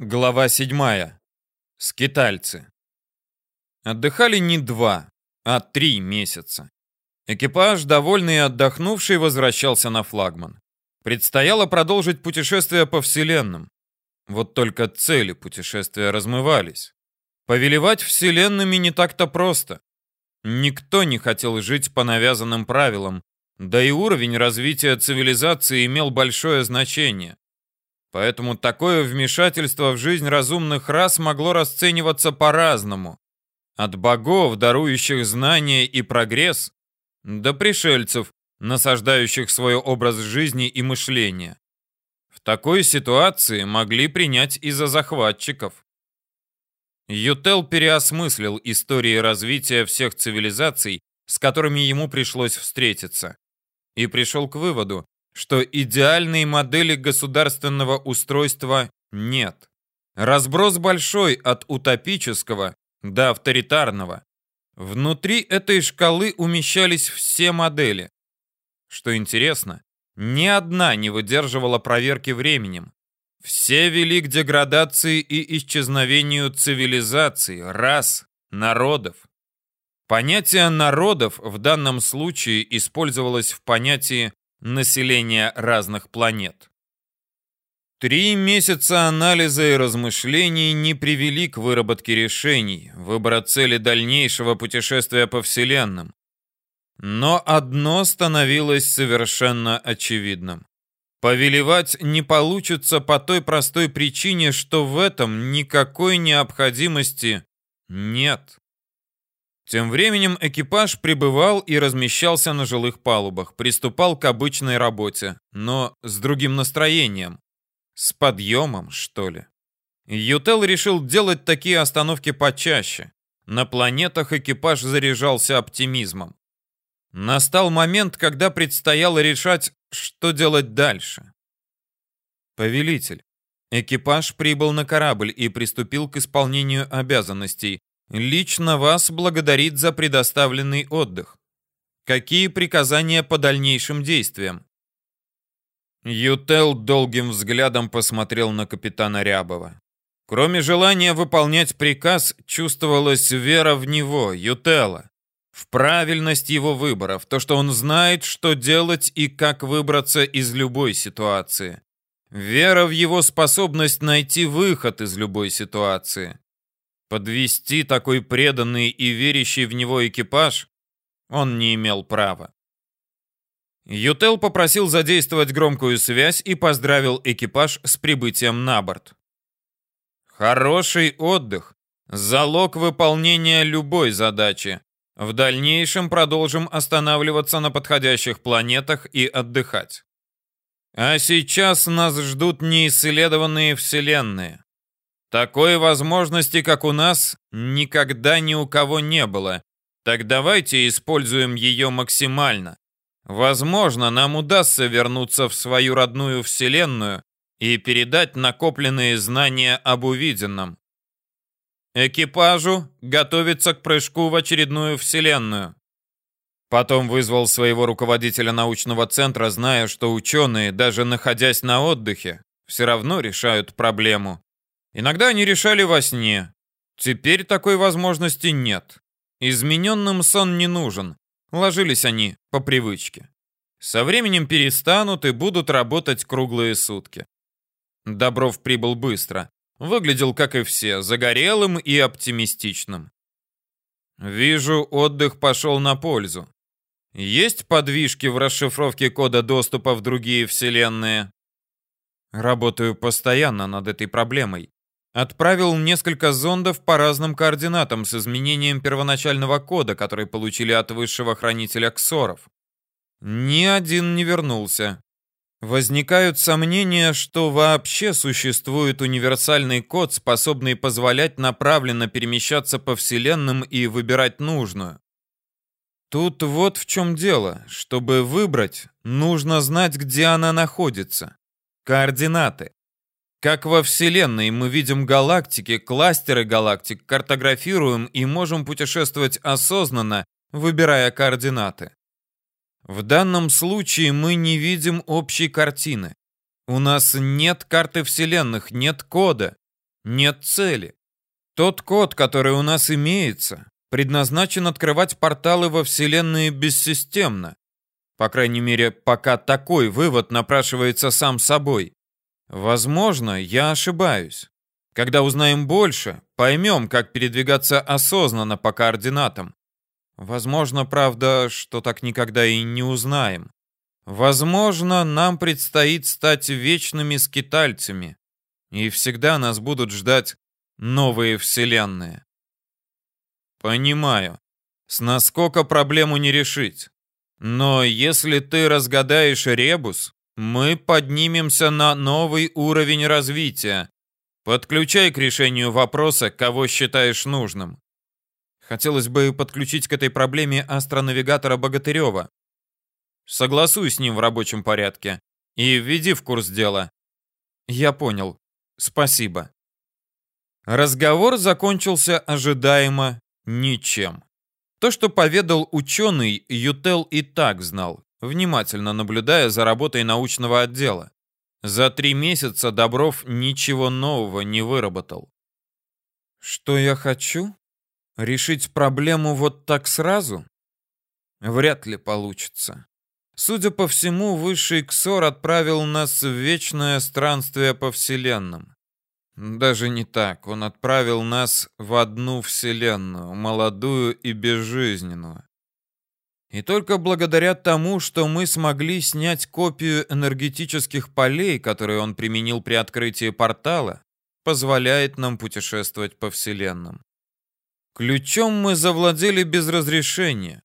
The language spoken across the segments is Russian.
Глава 7. Скитальцы. Отдыхали не два, а три месяца. Экипаж, довольный и отдохнувший, возвращался на флагман. Предстояло продолжить путешествие по Вселенным. Вот только цели путешествия размывались. Повелевать Вселенными не так-то просто. Никто не хотел жить по навязанным правилам, да и уровень развития цивилизации имел большое значение. Поэтому такое вмешательство в жизнь разумных рас могло расцениваться по-разному. От богов, дарующих знания и прогресс, до пришельцев, насаждающих свой образ жизни и мышления. В такой ситуации могли принять и за захватчиков. Ютел переосмыслил истории развития всех цивилизаций, с которыми ему пришлось встретиться, и пришел к выводу, что идеальной модели государственного устройства нет. Разброс большой от утопического до авторитарного. Внутри этой шкалы умещались все модели. Что интересно, ни одна не выдерживала проверки временем. Все вели к деградации и исчезновению цивилизаций, рас, народов. Понятие народов в данном случае использовалось в понятии населения разных планет. Три месяца анализа и размышлений не привели к выработке решений, выбора цели дальнейшего путешествия по Вселенным. Но одно становилось совершенно очевидным. Повелевать не получится по той простой причине, что в этом никакой необходимости нет. Тем временем экипаж прибывал и размещался на жилых палубах, приступал к обычной работе, но с другим настроением. С подъемом, что ли. Ютел решил делать такие остановки почаще. На планетах экипаж заряжался оптимизмом. Настал момент, когда предстояло решать, что делать дальше. Повелитель. Экипаж прибыл на корабль и приступил к исполнению обязанностей, Лично вас благодарит за предоставленный отдых. Какие приказания по дальнейшим действиям? Ютел долгим взглядом посмотрел на капитана Рябова. Кроме желания выполнять приказ, чувствовалась вера в него, Ютела, в правильность его выбора, в то, что он знает, что делать и как выбраться из любой ситуации. Вера в его способность найти выход из любой ситуации. Подвести такой преданный и верящий в него экипаж он не имел права. Ютел попросил задействовать громкую связь и поздравил экипаж с прибытием на борт. Хороший отдых – залог выполнения любой задачи. В дальнейшем продолжим останавливаться на подходящих планетах и отдыхать. А сейчас нас ждут неисследованные вселенные. Такой возможности, как у нас, никогда ни у кого не было. Так давайте используем ее максимально. Возможно, нам удастся вернуться в свою родную вселенную и передать накопленные знания об увиденном. Экипажу готовиться к прыжку в очередную вселенную. Потом вызвал своего руководителя научного центра, зная, что ученые, даже находясь на отдыхе, все равно решают проблему. Иногда они решали во сне. Теперь такой возможности нет. Измененным сон не нужен. Ложились они по привычке. Со временем перестанут и будут работать круглые сутки. Добров прибыл быстро. Выглядел, как и все, загорелым и оптимистичным. Вижу, отдых пошел на пользу. Есть подвижки в расшифровке кода доступа в другие вселенные? Работаю постоянно над этой проблемой. Отправил несколько зондов по разным координатам с изменением первоначального кода, который получили от высшего хранителя Ксоров. Ни один не вернулся. Возникают сомнения, что вообще существует универсальный код, способный позволять направленно перемещаться по вселенным и выбирать нужную. Тут вот в чем дело. Чтобы выбрать, нужно знать, где она находится. Координаты. Как во Вселенной мы видим галактики, кластеры галактик, картографируем и можем путешествовать осознанно, выбирая координаты. В данном случае мы не видим общей картины. У нас нет карты вселенных, нет кода. Нет цели. Тот код, который у нас имеется, предназначен открывать порталы во Вселенные бессистемно. По крайней мере, пока такой вывод напрашивается сам собой. Возможно, я ошибаюсь. Когда узнаем больше, поймем, как передвигаться осознанно по координатам. Возможно, правда, что так никогда и не узнаем. Возможно, нам предстоит стать вечными скитальцами, и всегда нас будут ждать новые вселенные. Понимаю. С наскока проблему не решить. Но если ты разгадаешь ребус, мы поднимемся на новый уровень развития. Подключай к решению вопроса, кого считаешь нужным. Хотелось бы подключить к этой проблеме астронавигатора Богатырева. Согласуй с ним в рабочем порядке и введи в курс дела. Я понял. Спасибо. Разговор закончился ожидаемо ничем. То, что поведал ученый, Ютел и так знал, внимательно наблюдая за работой научного отдела. За три месяца Добров ничего нового не выработал. Что я хочу? Решить проблему вот так сразу? Вряд ли получится. Судя по всему, высший Ксор отправил нас в вечное странствие по вселенным. Даже не так. Он отправил нас в одну вселенную, молодую и безжизненную. И только благодаря тому, что мы смогли снять копию энергетических полей, которые он применил при открытии портала, позволяет нам путешествовать по вселенным. Ключом мы завладели без разрешения.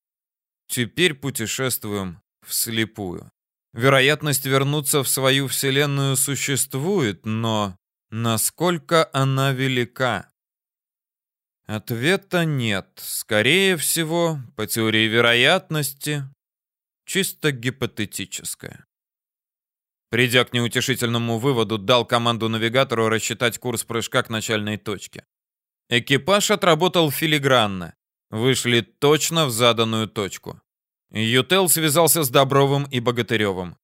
Теперь путешествуем вслепую. Вероятность вернуться в свою вселенную существует, но Насколько она велика? Ответа нет. Скорее всего, по теории вероятности, чисто гипотетическая. Придя к неутешительному выводу, дал команду навигатору рассчитать курс прыжка к начальной точке. Экипаж отработал филигранно. Вышли точно в заданную точку. Ютел связался с Добровым и Богатыревым.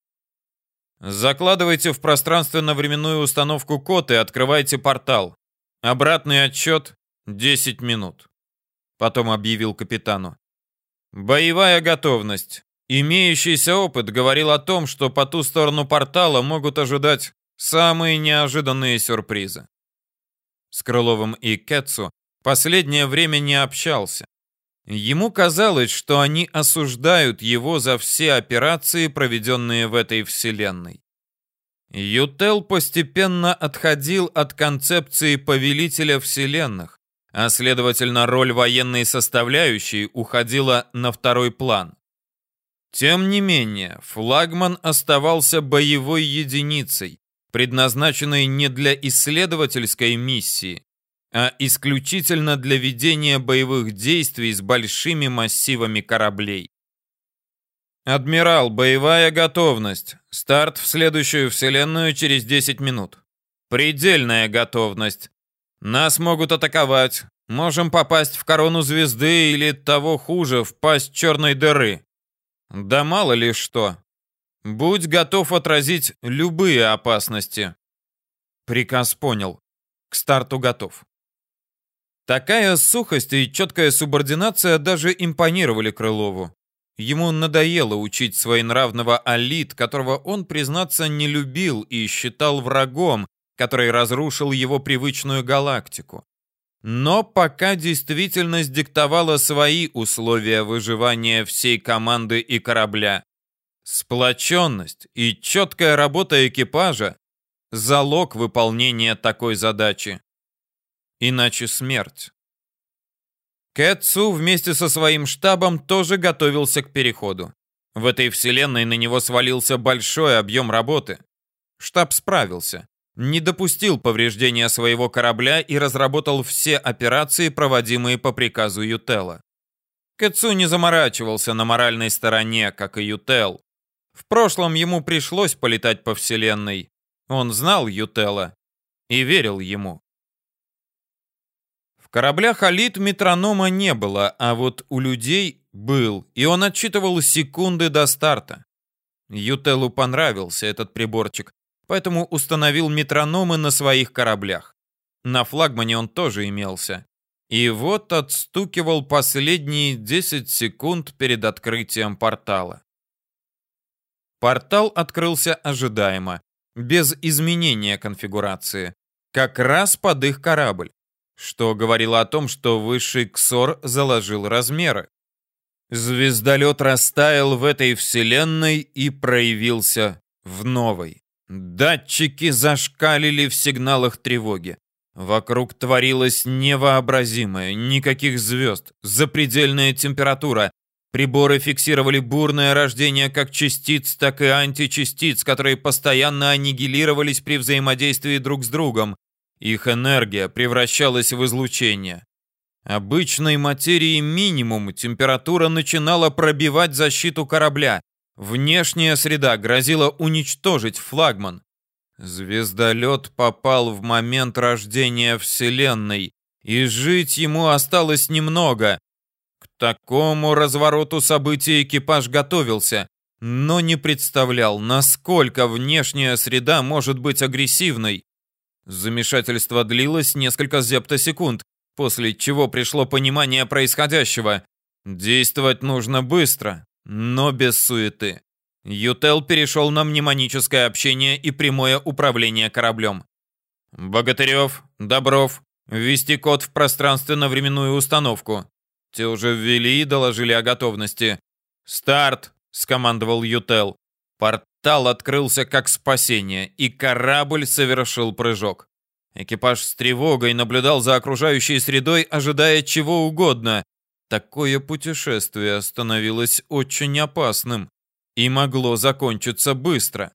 Закладывайте в пространственно-временную установку код и открывайте портал. Обратный отчет 10 минут. Потом объявил капитану. Боевая готовность. Имеющийся опыт говорил о том, что по ту сторону портала могут ожидать самые неожиданные сюрпризы. С Крыловым и Кетсу последнее время не общался. Ему казалось, что они осуждают его за все операции, проведенные в этой вселенной. Ютел постепенно отходил от концепции повелителя вселенных, а следовательно роль военной составляющей уходила на второй план. Тем не менее, флагман оставался боевой единицей, предназначенной не для исследовательской миссии, а исключительно для ведения боевых действий с большими массивами кораблей. Адмирал, боевая готовность. Старт в следующую вселенную через 10 минут. Предельная готовность. Нас могут атаковать. Можем попасть в корону звезды или того хуже, в пасть черной дыры. Да мало ли что. Будь готов отразить любые опасности. Приказ понял. К старту готов. Такая сухость и четкая субординация даже импонировали Крылову. Ему надоело учить своенравного Алит, которого он, признаться, не любил и считал врагом, который разрушил его привычную галактику. Но пока действительность диктовала свои условия выживания всей команды и корабля. Сплоченность и четкая работа экипажа – залог выполнения такой задачи иначе смерть. Кэтсу вместе со своим штабом тоже готовился к переходу. В этой вселенной на него свалился большой объем работы. Штаб справился, не допустил повреждения своего корабля и разработал все операции, проводимые по приказу Ютела. Кэтсу не заморачивался на моральной стороне, как и Ютел. В прошлом ему пришлось полетать по вселенной. Он знал Ютела и верил ему. В кораблях Алит метронома не было, а вот у людей был, и он отчитывал секунды до старта. Ютелу понравился этот приборчик, поэтому установил метрономы на своих кораблях. На флагмане он тоже имелся. И вот отстукивал последние 10 секунд перед открытием портала. Портал открылся ожидаемо, без изменения конфигурации, как раз под их корабль, что говорило о том, что высший Ксор заложил размеры. Звездолет растаял в этой вселенной и проявился в новой. Датчики зашкалили в сигналах тревоги. Вокруг творилось невообразимое, никаких звезд, запредельная температура. Приборы фиксировали бурное рождение как частиц, так и античастиц, которые постоянно аннигилировались при взаимодействии друг с другом. Их энергия превращалась в излучение. Обычной материи минимум температура начинала пробивать защиту корабля. Внешняя среда грозила уничтожить флагман. Звездолет попал в момент рождения Вселенной, и жить ему осталось немного. К такому развороту событий экипаж готовился, но не представлял, насколько внешняя среда может быть агрессивной. Замешательство длилось несколько зептосекунд, после чего пришло понимание происходящего. Действовать нужно быстро, но без суеты. Ютел перешел на мнемоническое общение и прямое управление кораблем. «Богатырев, Добров, ввести код в пространственно-временную установку». Те уже ввели и доложили о готовности. «Старт!» — скомандовал Ютел. Портал открылся как спасение, и корабль совершил прыжок. Экипаж с тревогой наблюдал за окружающей средой, ожидая чего угодно. Такое путешествие становилось очень опасным и могло закончиться быстро.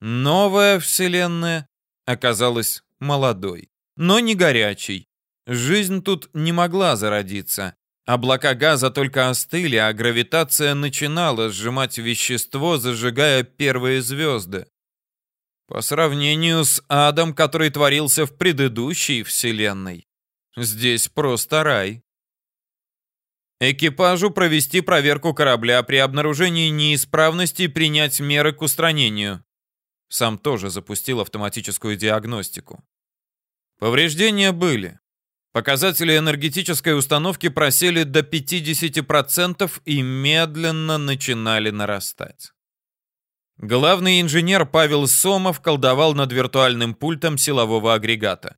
Новая вселенная оказалась молодой, но не горячей. Жизнь тут не могла зародиться. Облака газа только остыли, а гравитация начинала сжимать вещество, зажигая первые звезды. По сравнению с адом, который творился в предыдущей вселенной, здесь просто рай. Экипажу провести проверку корабля при обнаружении неисправности принять меры к устранению. Сам тоже запустил автоматическую диагностику. Повреждения были. Показатели энергетической установки просели до 50% и медленно начинали нарастать. Главный инженер Павел Сомов колдовал над виртуальным пультом силового агрегата.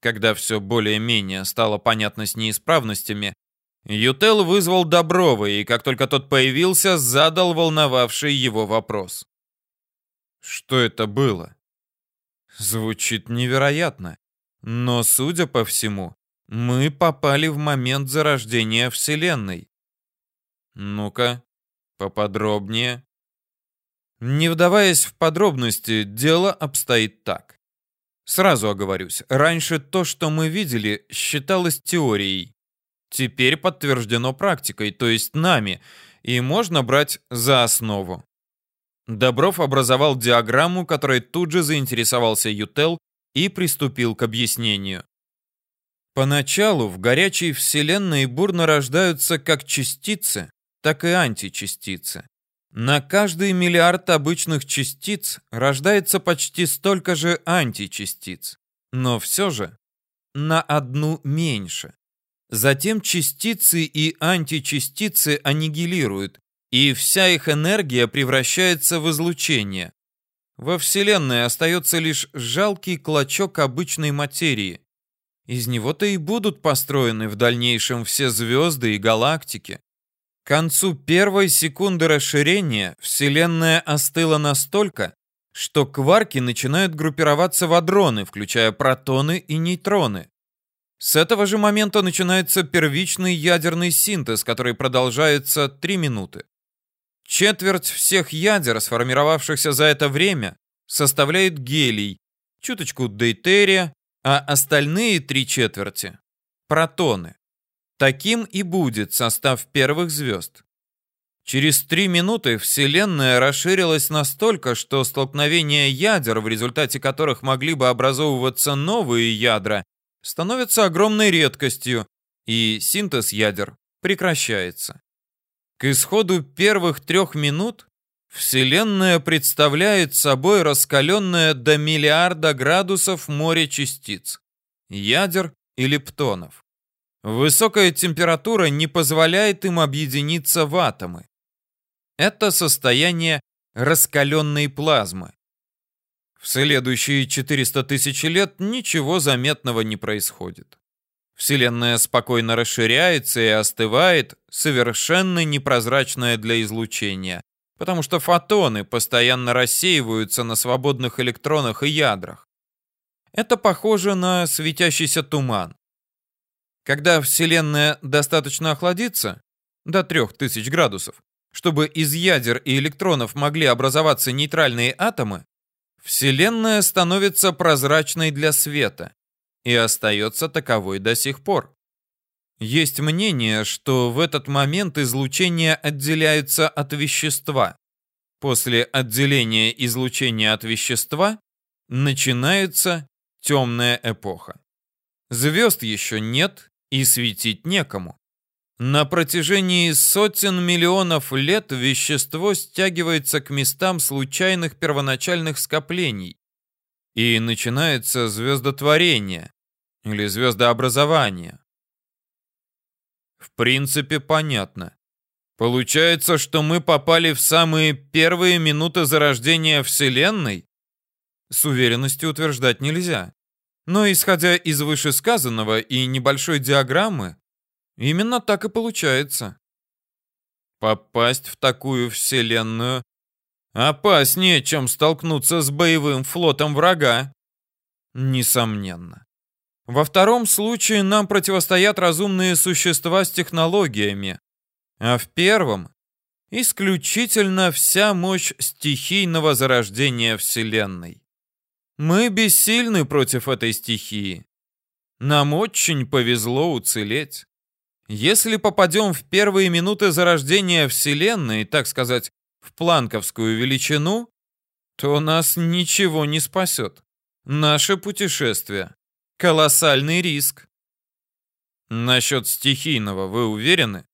Когда все более-менее стало понятно с неисправностями, Ютел вызвал Доброва и, как только тот появился, задал волновавший его вопрос. Что это было? Звучит невероятно, но, судя по всему, мы попали в момент зарождения Вселенной. Ну-ка, поподробнее. Не вдаваясь в подробности, дело обстоит так. Сразу оговорюсь, раньше то, что мы видели, считалось теорией. Теперь подтверждено практикой, то есть нами, и можно брать за основу. Добров образовал диаграмму, которой тут же заинтересовался Ютел и приступил к объяснению. Поначалу в горячей вселенной бурно рождаются как частицы, так и античастицы. На каждый миллиард обычных частиц рождается почти столько же античастиц, но все же на одну меньше. Затем частицы и античастицы аннигилируют, и вся их энергия превращается в излучение. Во Вселенной остается лишь жалкий клочок обычной материи. Из него-то и будут построены в дальнейшем все звезды и галактики. К концу первой секунды расширения Вселенная остыла настолько, что кварки начинают группироваться в адроны, включая протоны и нейтроны. С этого же момента начинается первичный ядерный синтез, который продолжается 3 минуты. Четверть всех ядер, сформировавшихся за это время, составляет гелий, чуточку дейтерия, а остальные три четверти – протоны. Таким и будет состав первых звезд. Через три минуты Вселенная расширилась настолько, что столкновения ядер, в результате которых могли бы образовываться новые ядра, становятся огромной редкостью, и синтез ядер прекращается. К исходу первых трех минут Вселенная представляет собой раскаленное до миллиарда градусов море частиц, ядер и лептонов. Высокая температура не позволяет им объединиться в атомы. Это состояние раскаленной плазмы. В следующие 400 тысяч лет ничего заметного не происходит. Вселенная спокойно расширяется и остывает, совершенно непрозрачная для излучения, потому что фотоны постоянно рассеиваются на свободных электронах и ядрах. Это похоже на светящийся туман. Когда Вселенная достаточно охладится, до 3000 градусов, чтобы из ядер и электронов могли образоваться нейтральные атомы, Вселенная становится прозрачной для света и остается таковой до сих пор. Есть мнение, что в этот момент излучение отделяется от вещества. После отделения излучения от вещества начинается темная эпоха. Звезд еще нет и светить некому. На протяжении сотен миллионов лет вещество стягивается к местам случайных первоначальных скоплений. И начинается звездотворение или звездообразование. В принципе, понятно. Получается, что мы попали в самые первые минуты зарождения Вселенной? С уверенностью утверждать нельзя. Но исходя из вышесказанного и небольшой диаграммы, именно так и получается. Попасть в такую Вселенную опаснее, чем столкнуться с боевым флотом врага. Несомненно. Во втором случае нам противостоят разумные существа с технологиями, а в первом — исключительно вся мощь стихийного зарождения Вселенной. Мы бессильны против этой стихии. Нам очень повезло уцелеть. Если попадем в первые минуты зарождения Вселенной, так сказать, в планковскую величину, то нас ничего не спасет. Наше путешествие Колоссальный риск. Насчет стихийного вы уверены?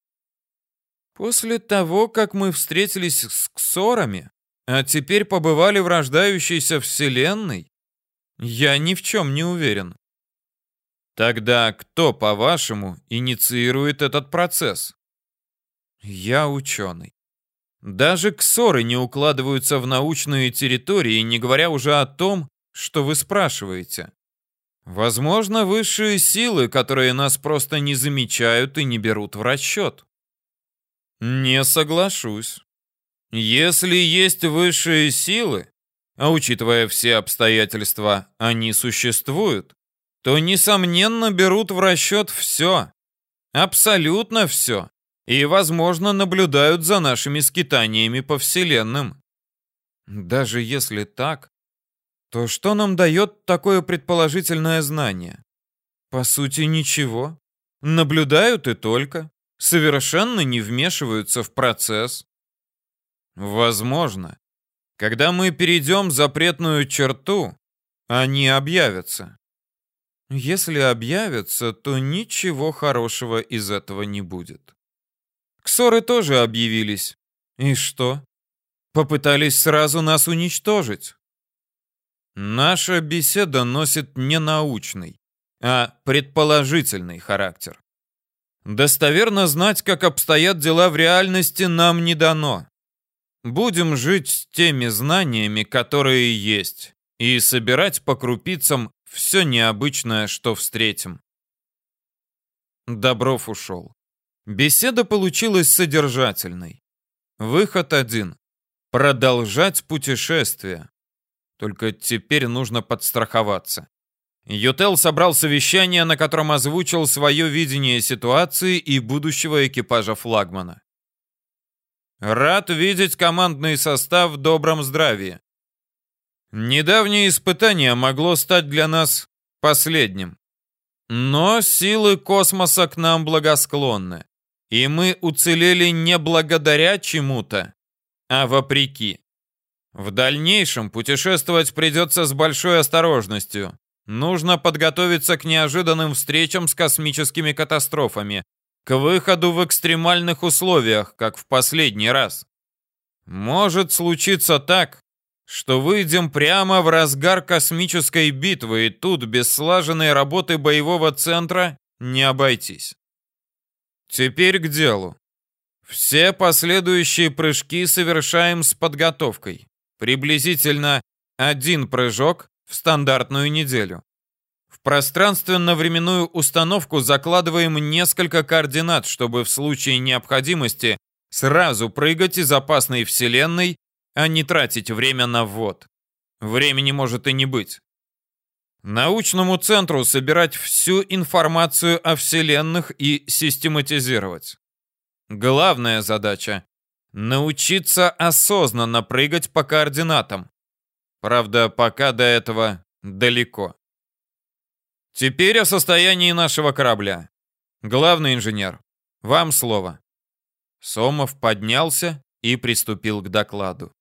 После того, как мы встретились с ксорами, а теперь побывали в рождающейся вселенной, я ни в чем не уверен. Тогда кто, по-вашему, инициирует этот процесс? Я ученый. Даже ксоры не укладываются в научные территории, не говоря уже о том, что вы спрашиваете. Возможно, высшие силы, которые нас просто не замечают и не берут в расчет. Не соглашусь. Если есть высшие силы, а учитывая все обстоятельства, они существуют, то, несомненно, берут в расчет все. Абсолютно все. И, возможно, наблюдают за нашими скитаниями по Вселенным. Даже если так, то что нам дает такое предположительное знание? По сути, ничего. Наблюдают и только. Совершенно не вмешиваются в процесс. Возможно, когда мы перейдем запретную черту, они объявятся. Если объявятся, то ничего хорошего из этого не будет. Ксоры тоже объявились. И что? Попытались сразу нас уничтожить. Наша беседа носит не научный, а предположительный характер. Достоверно знать, как обстоят дела в реальности, нам не дано. Будем жить с теми знаниями, которые есть, и собирать по крупицам все необычное, что встретим. Добров ушел. Беседа получилась содержательной. Выход один. Продолжать путешествие. Только теперь нужно подстраховаться. Ютел собрал совещание, на котором озвучил свое видение ситуации и будущего экипажа флагмана. Рад видеть командный состав в добром здравии. Недавнее испытание могло стать для нас последним. Но силы космоса к нам благосклонны, и мы уцелели не благодаря чему-то, а вопреки. В дальнейшем путешествовать придется с большой осторожностью. Нужно подготовиться к неожиданным встречам с космическими катастрофами, к выходу в экстремальных условиях, как в последний раз. Может случиться так, что выйдем прямо в разгар космической битвы, и тут без слаженной работы боевого центра не обойтись. Теперь к делу. Все последующие прыжки совершаем с подготовкой. Приблизительно один прыжок в стандартную неделю. В пространственно-временную установку закладываем несколько координат, чтобы в случае необходимости сразу прыгать из опасной вселенной, а не тратить время на ввод. Времени может и не быть. Научному центру собирать всю информацию о вселенных и систематизировать. Главная задача — научиться осознанно прыгать по координатам. Правда, пока до этого далеко. Теперь о состоянии нашего корабля. Главный инженер, вам слово. Сомов поднялся и приступил к докладу.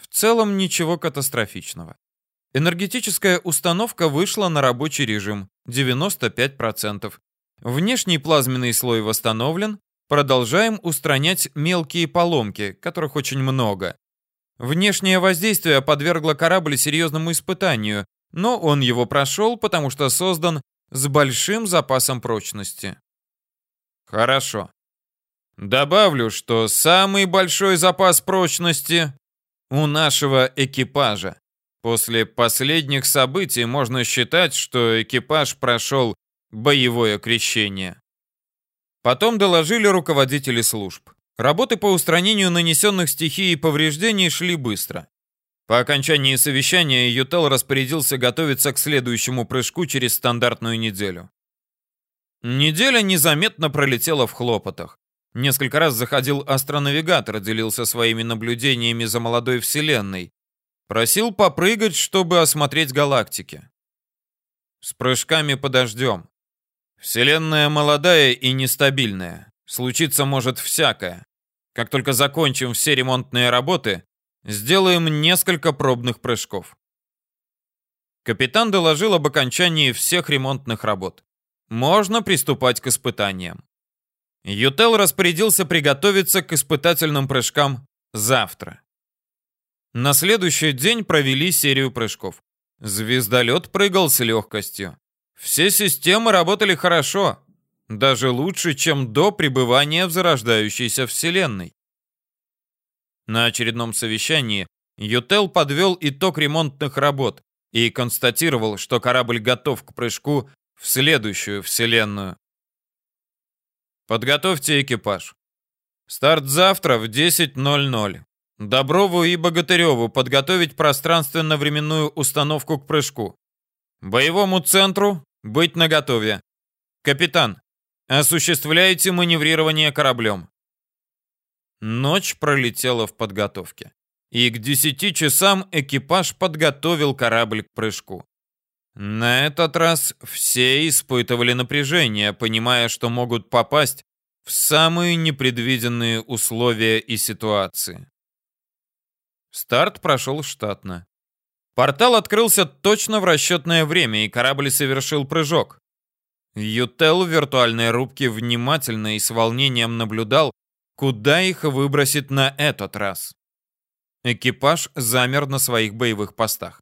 В целом ничего катастрофичного. Энергетическая установка вышла на рабочий режим 95%. Внешний плазменный слой восстановлен. Продолжаем устранять мелкие поломки, которых очень много. Внешнее воздействие подвергло корабль серьезному испытанию, но он его прошел, потому что создан с большим запасом прочности. Хорошо. Добавлю, что самый большой запас прочности у нашего экипажа. После последних событий можно считать, что экипаж прошел боевое крещение. Потом доложили руководители служб. Работы по устранению нанесенных стихией повреждений шли быстро. По окончании совещания Ютел распорядился готовиться к следующему прыжку через стандартную неделю. Неделя незаметно пролетела в хлопотах. Несколько раз заходил астронавигатор, делился своими наблюдениями за молодой вселенной. Просил попрыгать, чтобы осмотреть галактики. С прыжками подождем. Вселенная молодая и нестабильная. Случиться может всякое. Как только закончим все ремонтные работы, сделаем несколько пробных прыжков. Капитан доложил об окончании всех ремонтных работ. Можно приступать к испытаниям. Ютел распорядился приготовиться к испытательным прыжкам завтра. На следующий день провели серию прыжков. Звездолет прыгал с легкостью. Все системы работали хорошо, даже лучше, чем до пребывания в зарождающейся Вселенной. На очередном совещании Ютел подвел итог ремонтных работ и констатировал, что корабль готов к прыжку в следующую Вселенную. Подготовьте экипаж. Старт завтра в 10.00. Доброву и Богатыреву подготовить пространственно-временную установку к прыжку. Боевому центру быть наготове. Капитан, осуществляйте маневрирование кораблем. Ночь пролетела в подготовке. И к 10 часам экипаж подготовил корабль к прыжку. На этот раз все испытывали напряжение, понимая, что могут попасть в самые непредвиденные условия и ситуации. Старт прошел штатно. Портал открылся точно в расчетное время, и корабль совершил прыжок. Ютел в виртуальной рубке внимательно и с волнением наблюдал, куда их выбросит на этот раз. Экипаж замер на своих боевых постах.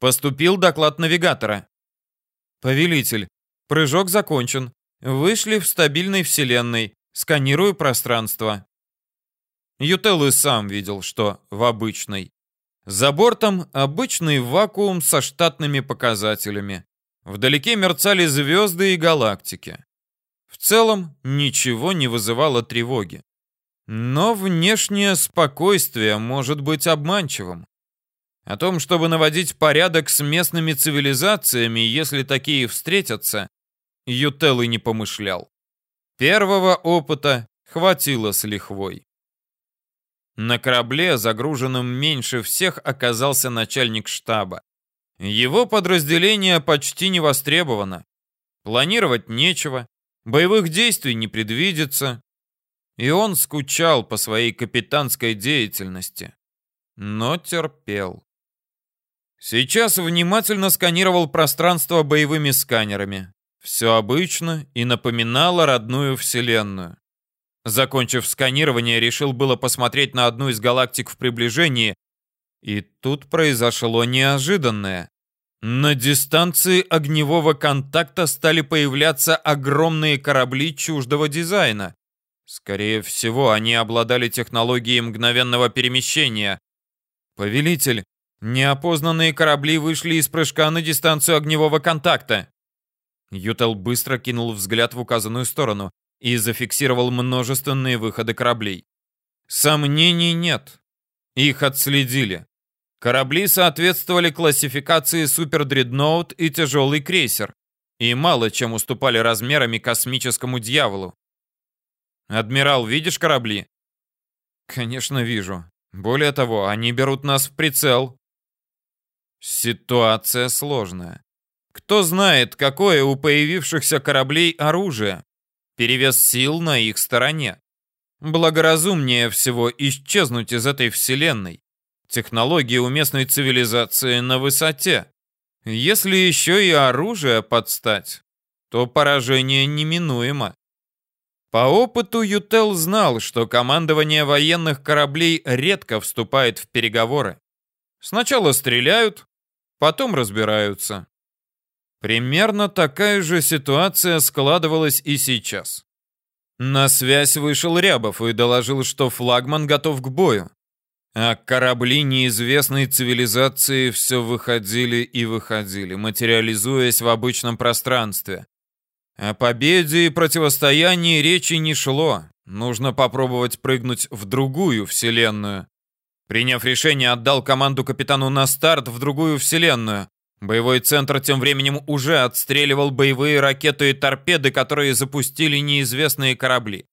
Поступил доклад навигатора. «Повелитель, прыжок закончен. Вышли в стабильной вселенной. Сканирую пространство». Ютел и сам видел, что в обычной. За бортом обычный вакуум со штатными показателями. Вдалеке мерцали звезды и галактики. В целом ничего не вызывало тревоги. Но внешнее спокойствие может быть обманчивым. О том, чтобы наводить порядок с местными цивилизациями, если такие встретятся, Ютел и не помышлял. Первого опыта хватило с лихвой. На корабле, загруженном меньше всех, оказался начальник штаба. Его подразделение почти не востребовано. Планировать нечего, боевых действий не предвидится. И он скучал по своей капитанской деятельности, но терпел. Сейчас внимательно сканировал пространство боевыми сканерами. Все обычно и напоминало родную вселенную. Закончив сканирование, решил было посмотреть на одну из галактик в приближении, и тут произошло неожиданное. На дистанции огневого контакта стали появляться огромные корабли чуждого дизайна. Скорее всего, они обладали технологией мгновенного перемещения. Повелитель, неопознанные корабли вышли из прыжка на дистанцию огневого контакта. Ютел быстро кинул взгляд в указанную сторону и зафиксировал множественные выходы кораблей. Сомнений нет. Их отследили. Корабли соответствовали классификации супердредноут и тяжелый крейсер, и мало чем уступали размерами космическому дьяволу. «Адмирал, видишь корабли?» «Конечно, вижу. Более того, они берут нас в прицел». Ситуация сложная. Кто знает, какое у появившихся кораблей оружие? Перевес сил на их стороне. Благоразумнее всего исчезнуть из этой вселенной. Технологии у местной цивилизации на высоте. Если еще и оружие подстать, то поражение неминуемо. По опыту Ютел знал, что командование военных кораблей редко вступает в переговоры. Сначала стреляют, потом разбираются. Примерно такая же ситуация складывалась и сейчас. На связь вышел Рябов и доложил, что флагман готов к бою. А корабли неизвестной цивилизации все выходили и выходили, материализуясь в обычном пространстве. О победе и противостоянии речи не шло. Нужно попробовать прыгнуть в другую вселенную. Приняв решение, отдал команду капитану на старт в другую вселенную. Боевой центр тем временем уже отстреливал боевые ракеты и торпеды, которые запустили неизвестные корабли.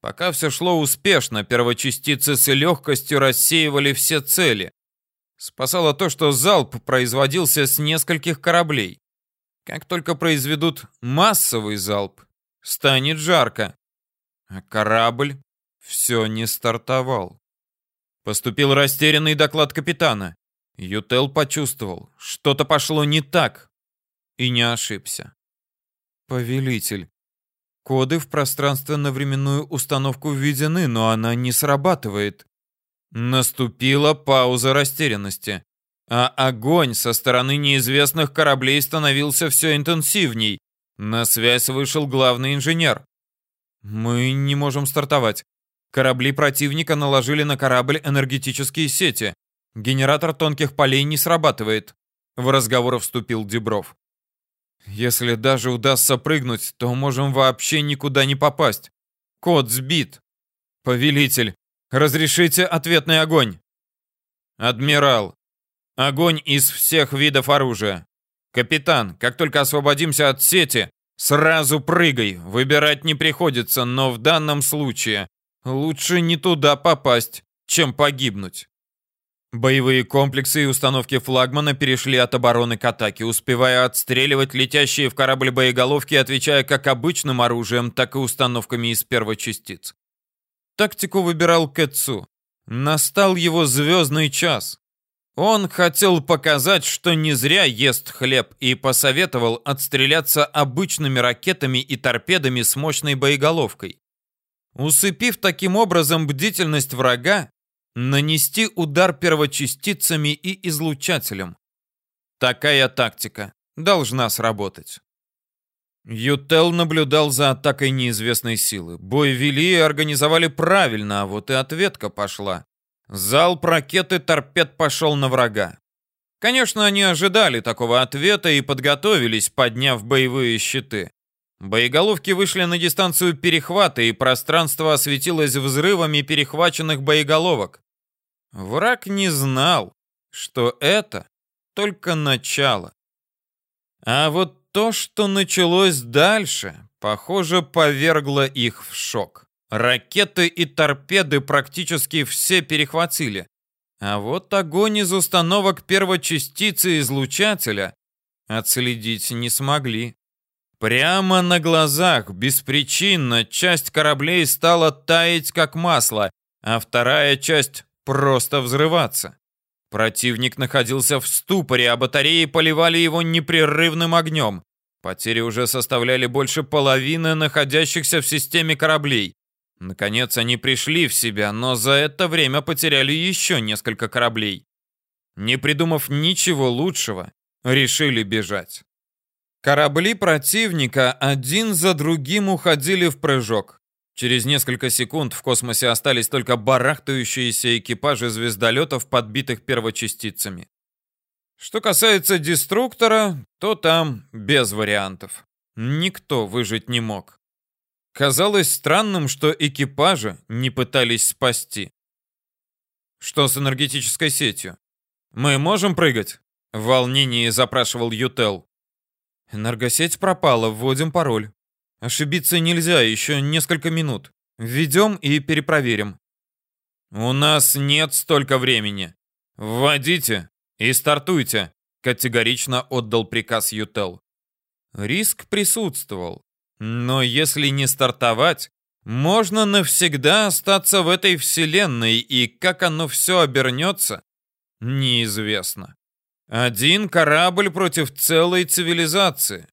Пока все шло успешно, первочастицы с легкостью рассеивали все цели. Спасало то, что залп производился с нескольких кораблей. Как только произведут массовый залп, станет жарко. А корабль все не стартовал. Поступил растерянный доклад капитана. Ютел почувствовал, что-то пошло не так. И не ошибся. Повелитель. Коды в пространственно-временную установку введены, но она не срабатывает. Наступила пауза растерянности. А огонь со стороны неизвестных кораблей становился все интенсивней. На связь вышел главный инженер. Мы не можем стартовать. Корабли противника наложили на корабль энергетические сети. Генератор тонких полей не срабатывает. В разговор вступил Дебров. Если даже удастся прыгнуть, то можем вообще никуда не попасть. Код сбит. Повелитель, разрешите ответный огонь. Адмирал, огонь из всех видов оружия. Капитан, как только освободимся от сети, сразу прыгай. Выбирать не приходится, но в данном случае лучше не туда попасть, чем погибнуть. Боевые комплексы и установки флагмана перешли от обороны к атаке, успевая отстреливать летящие в корабль боеголовки, отвечая как обычным оружием, так и установками из первочастиц. Тактику выбирал Кэтсу. Настал его звездный час. Он хотел показать, что не зря ест хлеб, и посоветовал отстреляться обычными ракетами и торпедами с мощной боеголовкой. Усыпив таким образом бдительность врага, нанести удар первочастицами и излучателем. Такая тактика должна сработать. Ютел наблюдал за атакой неизвестной силы. Бой вели и организовали правильно, а вот и ответка пошла. Залп ракеты торпед пошел на врага. Конечно, они ожидали такого ответа и подготовились, подняв боевые щиты. Боеголовки вышли на дистанцию перехвата, и пространство осветилось взрывами перехваченных боеголовок. Враг не знал, что это только начало. А вот то, что началось дальше, похоже, повергло их в шок. Ракеты и торпеды практически все перехватили. А вот огонь из установок первочастицы излучателя отследить не смогли. Прямо на глазах, беспричинно, часть кораблей стала таять как масло, а вторая часть просто взрываться. Противник находился в ступоре, а батареи поливали его непрерывным огнем. Потери уже составляли больше половины находящихся в системе кораблей. Наконец они пришли в себя, но за это время потеряли еще несколько кораблей. Не придумав ничего лучшего, решили бежать. Корабли противника один за другим уходили в прыжок. Через несколько секунд в космосе остались только барахтающиеся экипажи звездолетов, подбитых первочастицами. Что касается деструктора, то там без вариантов. Никто выжить не мог. Казалось странным, что экипажи не пытались спасти. Что с энергетической сетью? Мы можем прыгать? В волнении запрашивал Ютел. Энергосеть пропала, вводим пароль. Ошибиться нельзя, еще несколько минут. Введем и перепроверим. У нас нет столько времени. Вводите и стартуйте, категорично отдал приказ Ютел. Риск присутствовал. Но если не стартовать, можно навсегда остаться в этой вселенной, и как оно все обернется, неизвестно. Один корабль против целой цивилизации.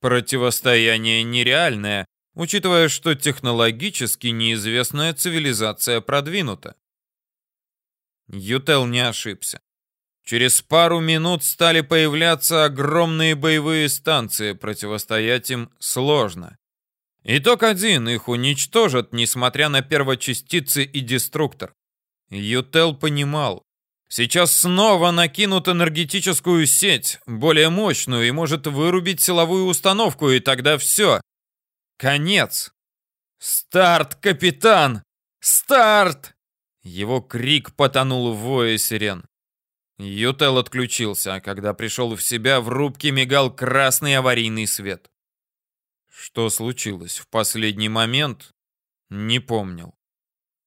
Противостояние нереальное, учитывая, что технологически неизвестная цивилизация продвинута. Ютел не ошибся. Через пару минут стали появляться огромные боевые станции, противостоять им сложно. Итог один, их уничтожат, несмотря на первочастицы и деструктор. Ютел понимал, сейчас снова накинут энергетическую сеть, более мощную, и может вырубить силовую установку, и тогда все. Конец. Старт, капитан! Старт! Его крик потонул в вое сирен. Ютел отключился, а когда пришел в себя, в рубке мигал красный аварийный свет. Что случилось в последний момент, не помнил.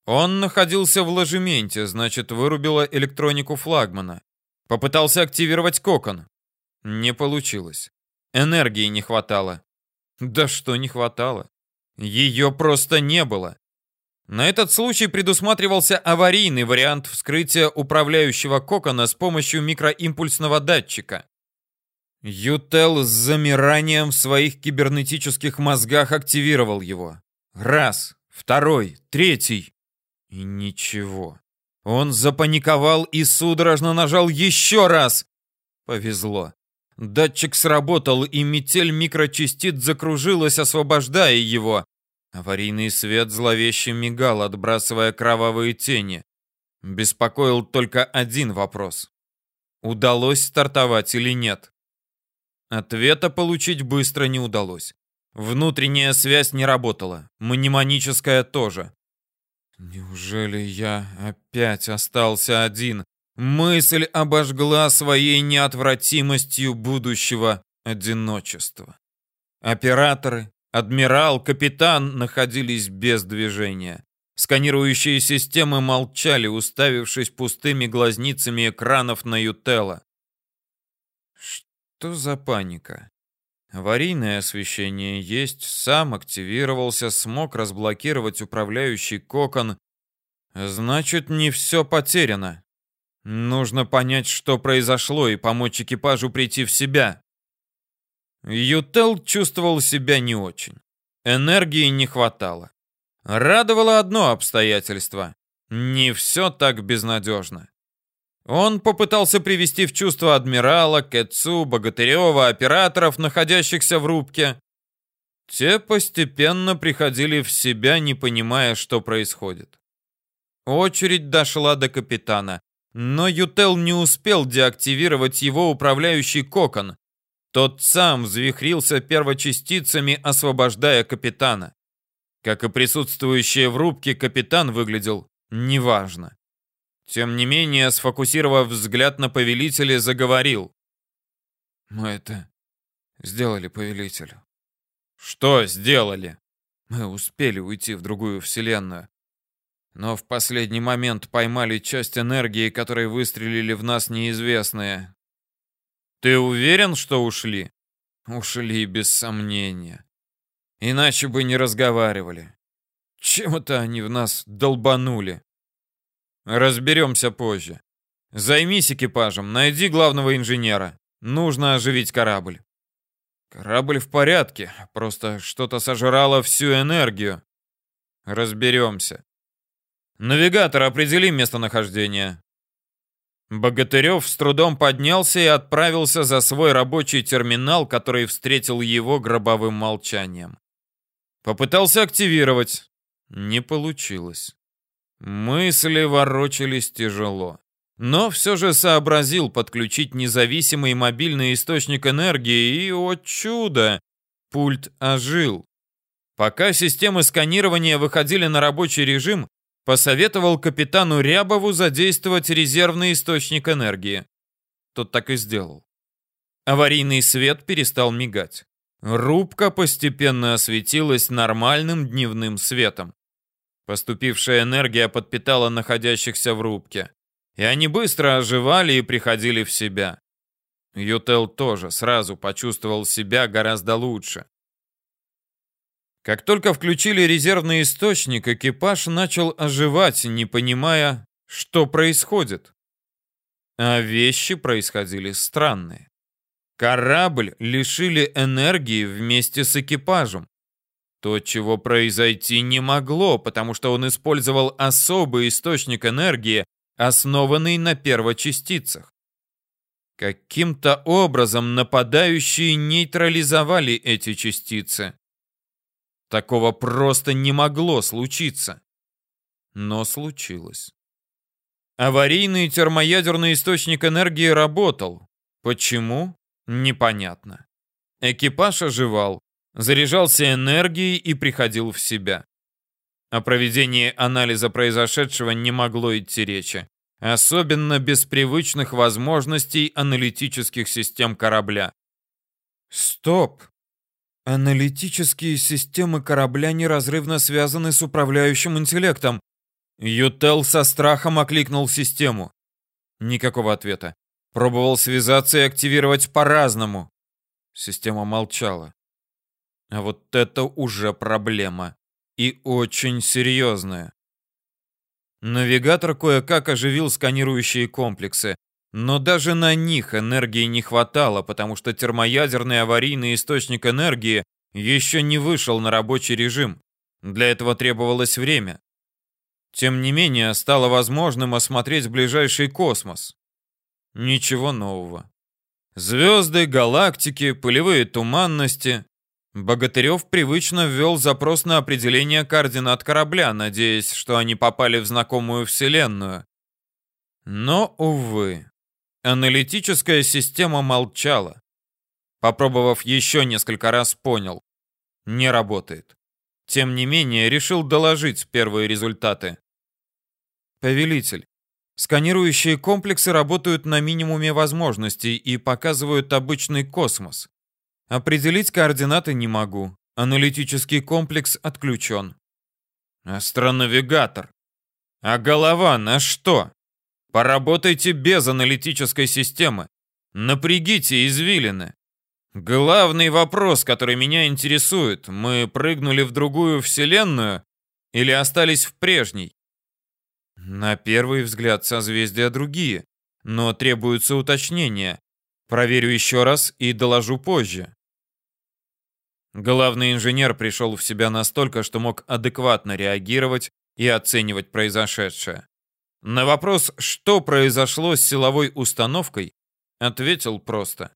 Он находился в ложементе, значит, вырубило электронику флагмана. Попытался активировать кокон. Не получилось. Энергии не хватало. Да что не хватало? Ее просто не было. На этот случай предусматривался аварийный вариант вскрытия управляющего кокона с помощью микроимпульсного датчика. Ютел с замиранием в своих кибернетических мозгах активировал его. Раз, второй, третий. И ничего. Он запаниковал и судорожно нажал еще раз. Повезло. Датчик сработал, и метель микрочастиц закружилась, освобождая его. Аварийный свет зловеще мигал, отбрасывая кровавые тени. Беспокоил только один вопрос. Удалось стартовать или нет? Ответа получить быстро не удалось. Внутренняя связь не работала, мнемоническая тоже. Неужели я опять остался один? Мысль обожгла своей неотвратимостью будущего одиночества. Операторы, Адмирал, капитан находились без движения. Сканирующие системы молчали, уставившись пустыми глазницами экранов на Ютелла. Что за паника? Аварийное освещение есть, сам активировался, смог разблокировать управляющий кокон. Значит, не все потеряно. Нужно понять, что произошло, и помочь экипажу прийти в себя. Ютел чувствовал себя не очень. Энергии не хватало. Радовало одно обстоятельство. Не все так безнадежно. Он попытался привести в чувство адмирала, Кэтсу, Богатырева, операторов, находящихся в рубке. Те постепенно приходили в себя, не понимая, что происходит. Очередь дошла до капитана, но Ютел не успел деактивировать его управляющий кокон, тот сам взвихрился первочастицами, освобождая капитана. Как и присутствующие в рубке, капитан выглядел неважно. Тем не менее, сфокусировав взгляд на повелителя, заговорил. «Мы это сделали, повелитель». «Что сделали?» «Мы успели уйти в другую вселенную. Но в последний момент поймали часть энергии, которой выстрелили в нас неизвестные. Ты уверен, что ушли? Ушли без сомнения. Иначе бы не разговаривали. Чем это они в нас долбанули? Разберемся позже. Займись экипажем, найди главного инженера. Нужно оживить корабль. Корабль в порядке, просто что-то сожрало всю энергию. Разберемся. Навигатор, определи местонахождение. Богатырев с трудом поднялся и отправился за свой рабочий терминал, который встретил его гробовым молчанием. Попытался активировать. Не получилось. Мысли ворочались тяжело. Но все же сообразил подключить независимый мобильный источник энергии, и, о чудо, пульт ожил. Пока системы сканирования выходили на рабочий режим, посоветовал капитану Рябову задействовать резервный источник энергии. Тот так и сделал. Аварийный свет перестал мигать. Рубка постепенно осветилась нормальным дневным светом. Поступившая энергия подпитала находящихся в рубке, и они быстро оживали и приходили в себя. Ютел тоже сразу почувствовал себя гораздо лучше. Как только включили резервный источник, экипаж начал оживать, не понимая, что происходит. А вещи происходили странные. Корабль лишили энергии вместе с экипажем. То, чего произойти не могло, потому что он использовал особый источник энергии, основанный на первочастицах. Каким-то образом нападающие нейтрализовали эти частицы. Такого просто не могло случиться. Но случилось. Аварийный термоядерный источник энергии работал. Почему? Непонятно. Экипаж оживал, заряжался энергией и приходил в себя. О проведении анализа произошедшего не могло идти речи, особенно без привычных возможностей аналитических систем корабля. Стоп! Аналитические системы корабля неразрывно связаны с управляющим интеллектом. Ютел со страхом окликнул систему. Никакого ответа. Пробовал связаться и активировать по-разному. Система молчала. А вот это уже проблема. И очень серьезная. Навигатор кое-как оживил сканирующие комплексы. Но даже на них энергии не хватало, потому что термоядерный аварийный источник энергии еще не вышел на рабочий режим. Для этого требовалось время. Тем не менее, стало возможным осмотреть ближайший космос. Ничего нового. Звезды, галактики, пылевые туманности. Богатырев привычно ввел запрос на определение координат корабля, надеясь, что они попали в знакомую Вселенную. Но, увы, Аналитическая система молчала. Попробовав еще несколько раз, понял. Не работает. Тем не менее, решил доложить первые результаты. Повелитель, сканирующие комплексы работают на минимуме возможностей и показывают обычный космос. Определить координаты не могу. Аналитический комплекс отключен. Астронавигатор. А голова на что? Поработайте без аналитической системы. Напрягите извилины. Главный вопрос, который меня интересует, мы прыгнули в другую вселенную или остались в прежней? На первый взгляд созвездия другие, но требуются уточнения. Проверю еще раз и доложу позже. Главный инженер пришел в себя настолько, что мог адекватно реагировать и оценивать произошедшее. На вопрос, что произошло с силовой установкой, ответил просто.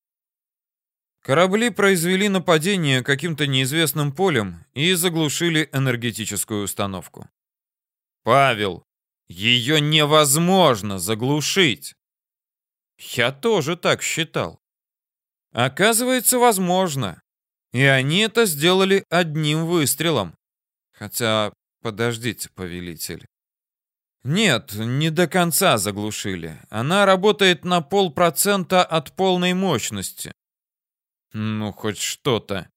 Корабли произвели нападение каким-то неизвестным полем и заглушили энергетическую установку. Павел, ее невозможно заглушить. Я тоже так считал. Оказывается, возможно. И они это сделали одним выстрелом. Хотя, подождите, повелитель. Нет, не до конца заглушили. Она работает на полпроцента от полной мощности. Ну, хоть что-то.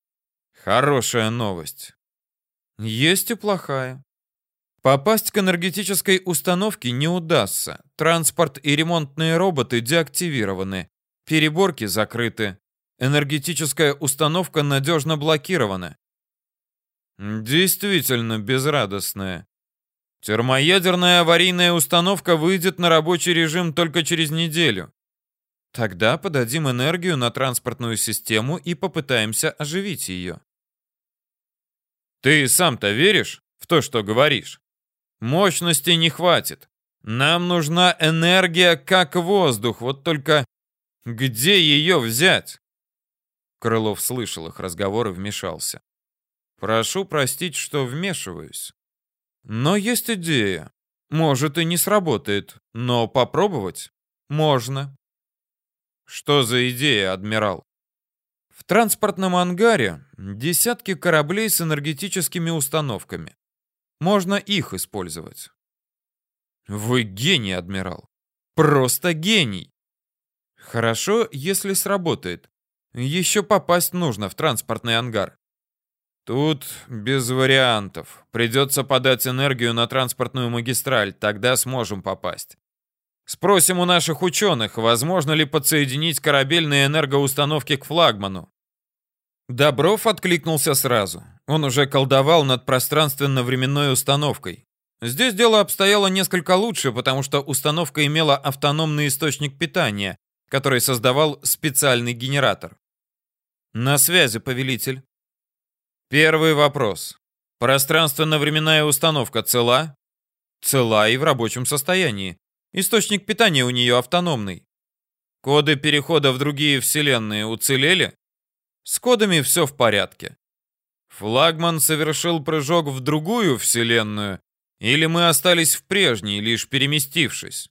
Хорошая новость. Есть и плохая. Попасть к энергетической установке не удастся. Транспорт и ремонтные роботы деактивированы. Переборки закрыты. Энергетическая установка надежно блокирована. Действительно безрадостная. Термоядерная аварийная установка выйдет на рабочий режим только через неделю. Тогда подадим энергию на транспортную систему и попытаемся оживить ее. Ты сам-то веришь в то, что говоришь. Мощности не хватит. Нам нужна энергия, как воздух, вот только где ее взять? Крылов слышал их разговор и вмешался. Прошу простить, что вмешиваюсь. Но есть идея. Может и не сработает, но попробовать можно. Что за идея, адмирал? В транспортном ангаре десятки кораблей с энергетическими установками. Можно их использовать. Вы гений, адмирал. Просто гений. Хорошо, если сработает. Еще попасть нужно в транспортный ангар. Тут без вариантов. Придется подать энергию на транспортную магистраль, тогда сможем попасть. Спросим у наших ученых, возможно ли подсоединить корабельные энергоустановки к флагману. Добров откликнулся сразу. Он уже колдовал над пространственно-временной установкой. Здесь дело обстояло несколько лучше, потому что установка имела автономный источник питания, который создавал специальный генератор. На связи, повелитель. Первый вопрос. Пространственно-временная установка цела? Цела и в рабочем состоянии. Источник питания у нее автономный. Коды перехода в другие вселенные уцелели? С кодами все в порядке. Флагман совершил прыжок в другую вселенную, или мы остались в прежней, лишь переместившись?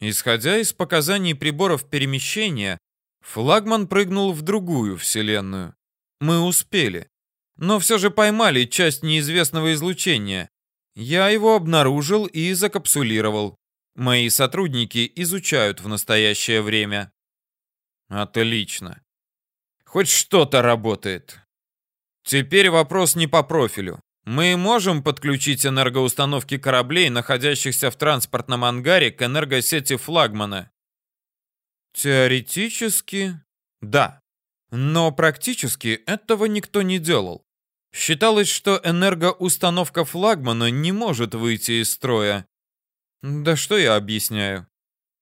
Исходя из показаний приборов перемещения, флагман прыгнул в другую вселенную. Мы успели. Но все же поймали часть неизвестного излучения. Я его обнаружил и закапсулировал. Мои сотрудники изучают в настоящее время. Отлично. Хоть что-то работает. Теперь вопрос не по профилю. Мы можем подключить энергоустановки кораблей, находящихся в транспортном ангаре, к энергосети флагмана? Теоретически, да. Но практически этого никто не делал. Считалось, что энергоустановка флагмана не может выйти из строя. Да что я объясняю?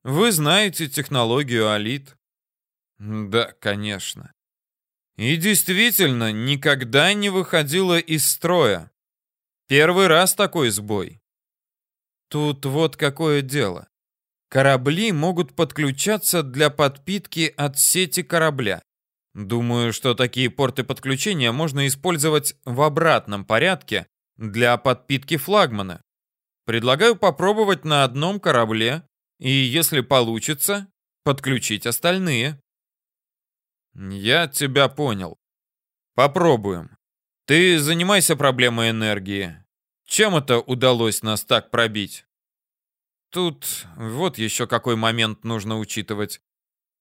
Вы знаете технологию Алит? Да, конечно. И действительно, никогда не выходила из строя. Первый раз такой сбой. Тут вот какое дело. Корабли могут подключаться для подпитки от сети корабля. Думаю, что такие порты подключения можно использовать в обратном порядке для подпитки флагмана. Предлагаю попробовать на одном корабле и, если получится, подключить остальные. Я тебя понял. Попробуем. Ты занимайся проблемой энергии. Чем это удалось нас так пробить? Тут вот еще какой момент нужно учитывать.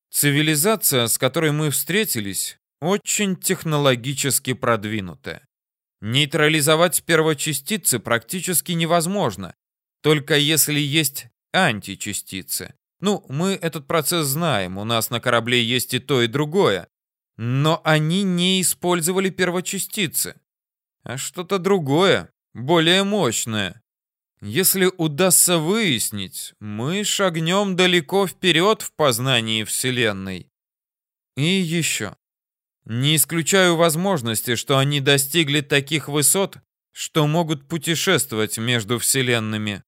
Цивилизация, с которой мы встретились, очень технологически продвинутая. Нейтрализовать первочастицы практически невозможно, только если есть античастицы. Ну, мы этот процесс знаем, у нас на корабле есть и то, и другое. Но они не использовали первочастицы, а что-то другое, более мощное. Если удастся выяснить, мы шагнем далеко вперед в познании Вселенной. И еще. Не исключаю возможности, что они достигли таких высот, что могут путешествовать между вселенными.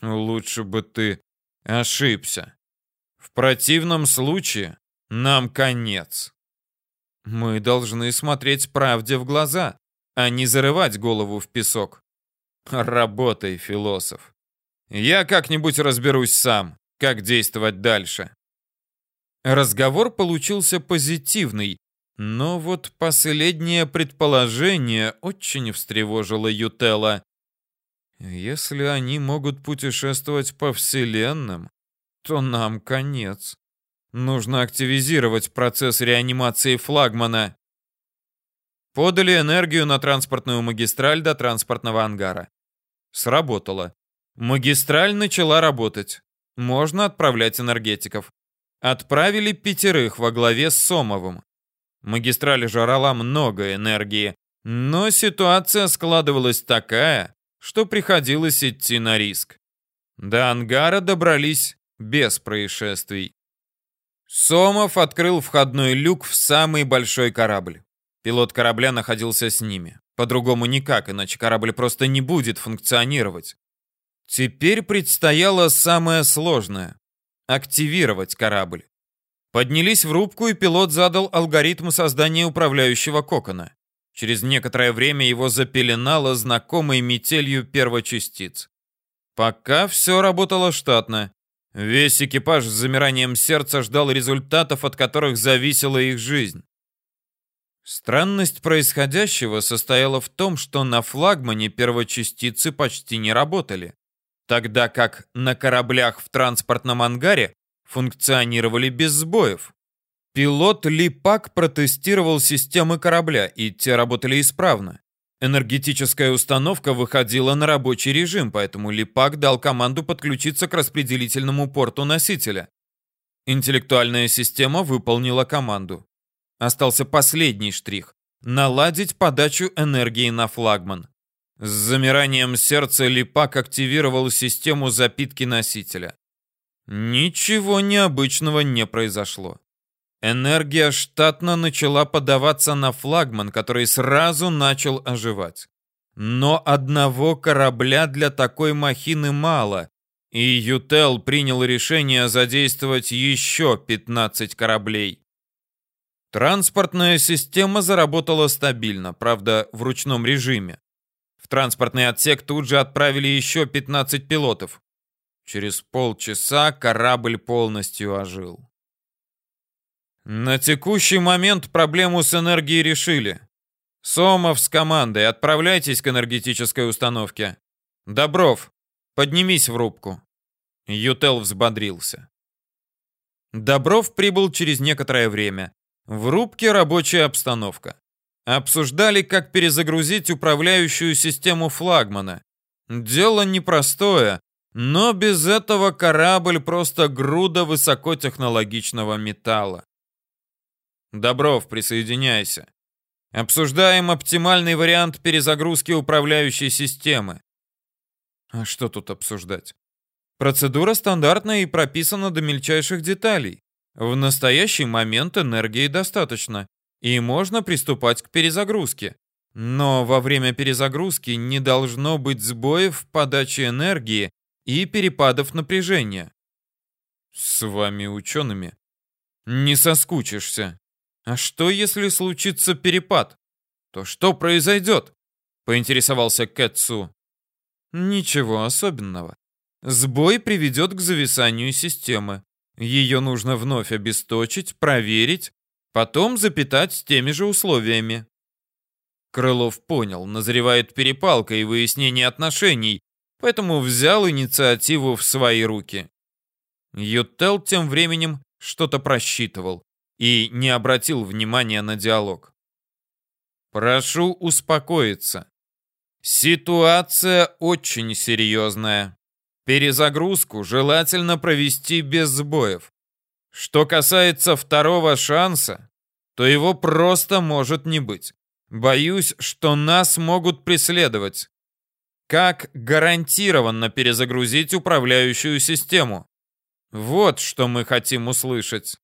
Лучше бы ты ошибся. В противном случае нам конец. Мы должны смотреть правде в глаза, а не зарывать голову в песок. Работай, философ. Я как-нибудь разберусь сам, как действовать дальше. Разговор получился позитивный, но вот последнее предположение очень встревожило Ютела. Если они могут путешествовать по вселенным, то нам конец. Нужно активизировать процесс реанимации флагмана. Подали энергию на транспортную магистраль до транспортного ангара. Сработало. Магистраль начала работать. Можно отправлять энергетиков. Отправили пятерых во главе с Сомовым. Магистраль жрала много энергии, но ситуация складывалась такая, что приходилось идти на риск. До ангара добрались без происшествий. Сомов открыл входной люк в самый большой корабль. Пилот корабля находился с ними. По-другому никак, иначе корабль просто не будет функционировать. Теперь предстояло самое сложное — активировать корабль. Поднялись в рубку, и пилот задал алгоритм создания управляющего кокона. Через некоторое время его запеленало знакомой метелью первочастиц. Пока все работало штатно. Весь экипаж с замиранием сердца ждал результатов, от которых зависела их жизнь. Странность происходящего состояла в том, что на флагмане первочастицы почти не работали, тогда как на кораблях в транспортном ангаре функционировали без сбоев. Пилот Липак протестировал системы корабля, и те работали исправно. Энергетическая установка выходила на рабочий режим, поэтому Липак дал команду подключиться к распределительному порту носителя. Интеллектуальная система выполнила команду. Остался последний штрих – наладить подачу энергии на флагман. С замиранием сердца Липак активировал систему запитки носителя. Ничего необычного не произошло. Энергия штатно начала подаваться на флагман, который сразу начал оживать. Но одного корабля для такой махины мало, и Ютел принял решение задействовать еще 15 кораблей. Транспортная система заработала стабильно, правда, в ручном режиме. В транспортный отсек тут же отправили еще 15 пилотов. Через полчаса корабль полностью ожил. На текущий момент проблему с энергией решили. Сомов с командой, отправляйтесь к энергетической установке. Добров, поднимись в рубку. Ютел взбодрился. Добров прибыл через некоторое время. В рубке рабочая обстановка. Обсуждали, как перезагрузить управляющую систему флагмана. Дело непростое, но без этого корабль просто груда высокотехнологичного металла. Добров, присоединяйся. Обсуждаем оптимальный вариант перезагрузки управляющей системы. А что тут обсуждать? Процедура стандартная и прописана до мельчайших деталей. В настоящий момент энергии достаточно, и можно приступать к перезагрузке. Но во время перезагрузки не должно быть сбоев в подаче энергии и перепадов напряжения. С вами, учеными, не соскучишься. А что, если случится перепад? То что произойдет? Поинтересовался Кэтсу. Ничего особенного. Сбой приведет к зависанию системы. Ее нужно вновь обесточить, проверить, потом запитать с теми же условиями. Крылов понял, назревает перепалка и выяснение отношений, поэтому взял инициативу в свои руки. Ютел тем временем что-то просчитывал и не обратил внимания на диалог. Прошу успокоиться. Ситуация очень серьезная. Перезагрузку желательно провести без сбоев. Что касается второго шанса, то его просто может не быть. Боюсь, что нас могут преследовать. Как гарантированно перезагрузить управляющую систему? Вот что мы хотим услышать.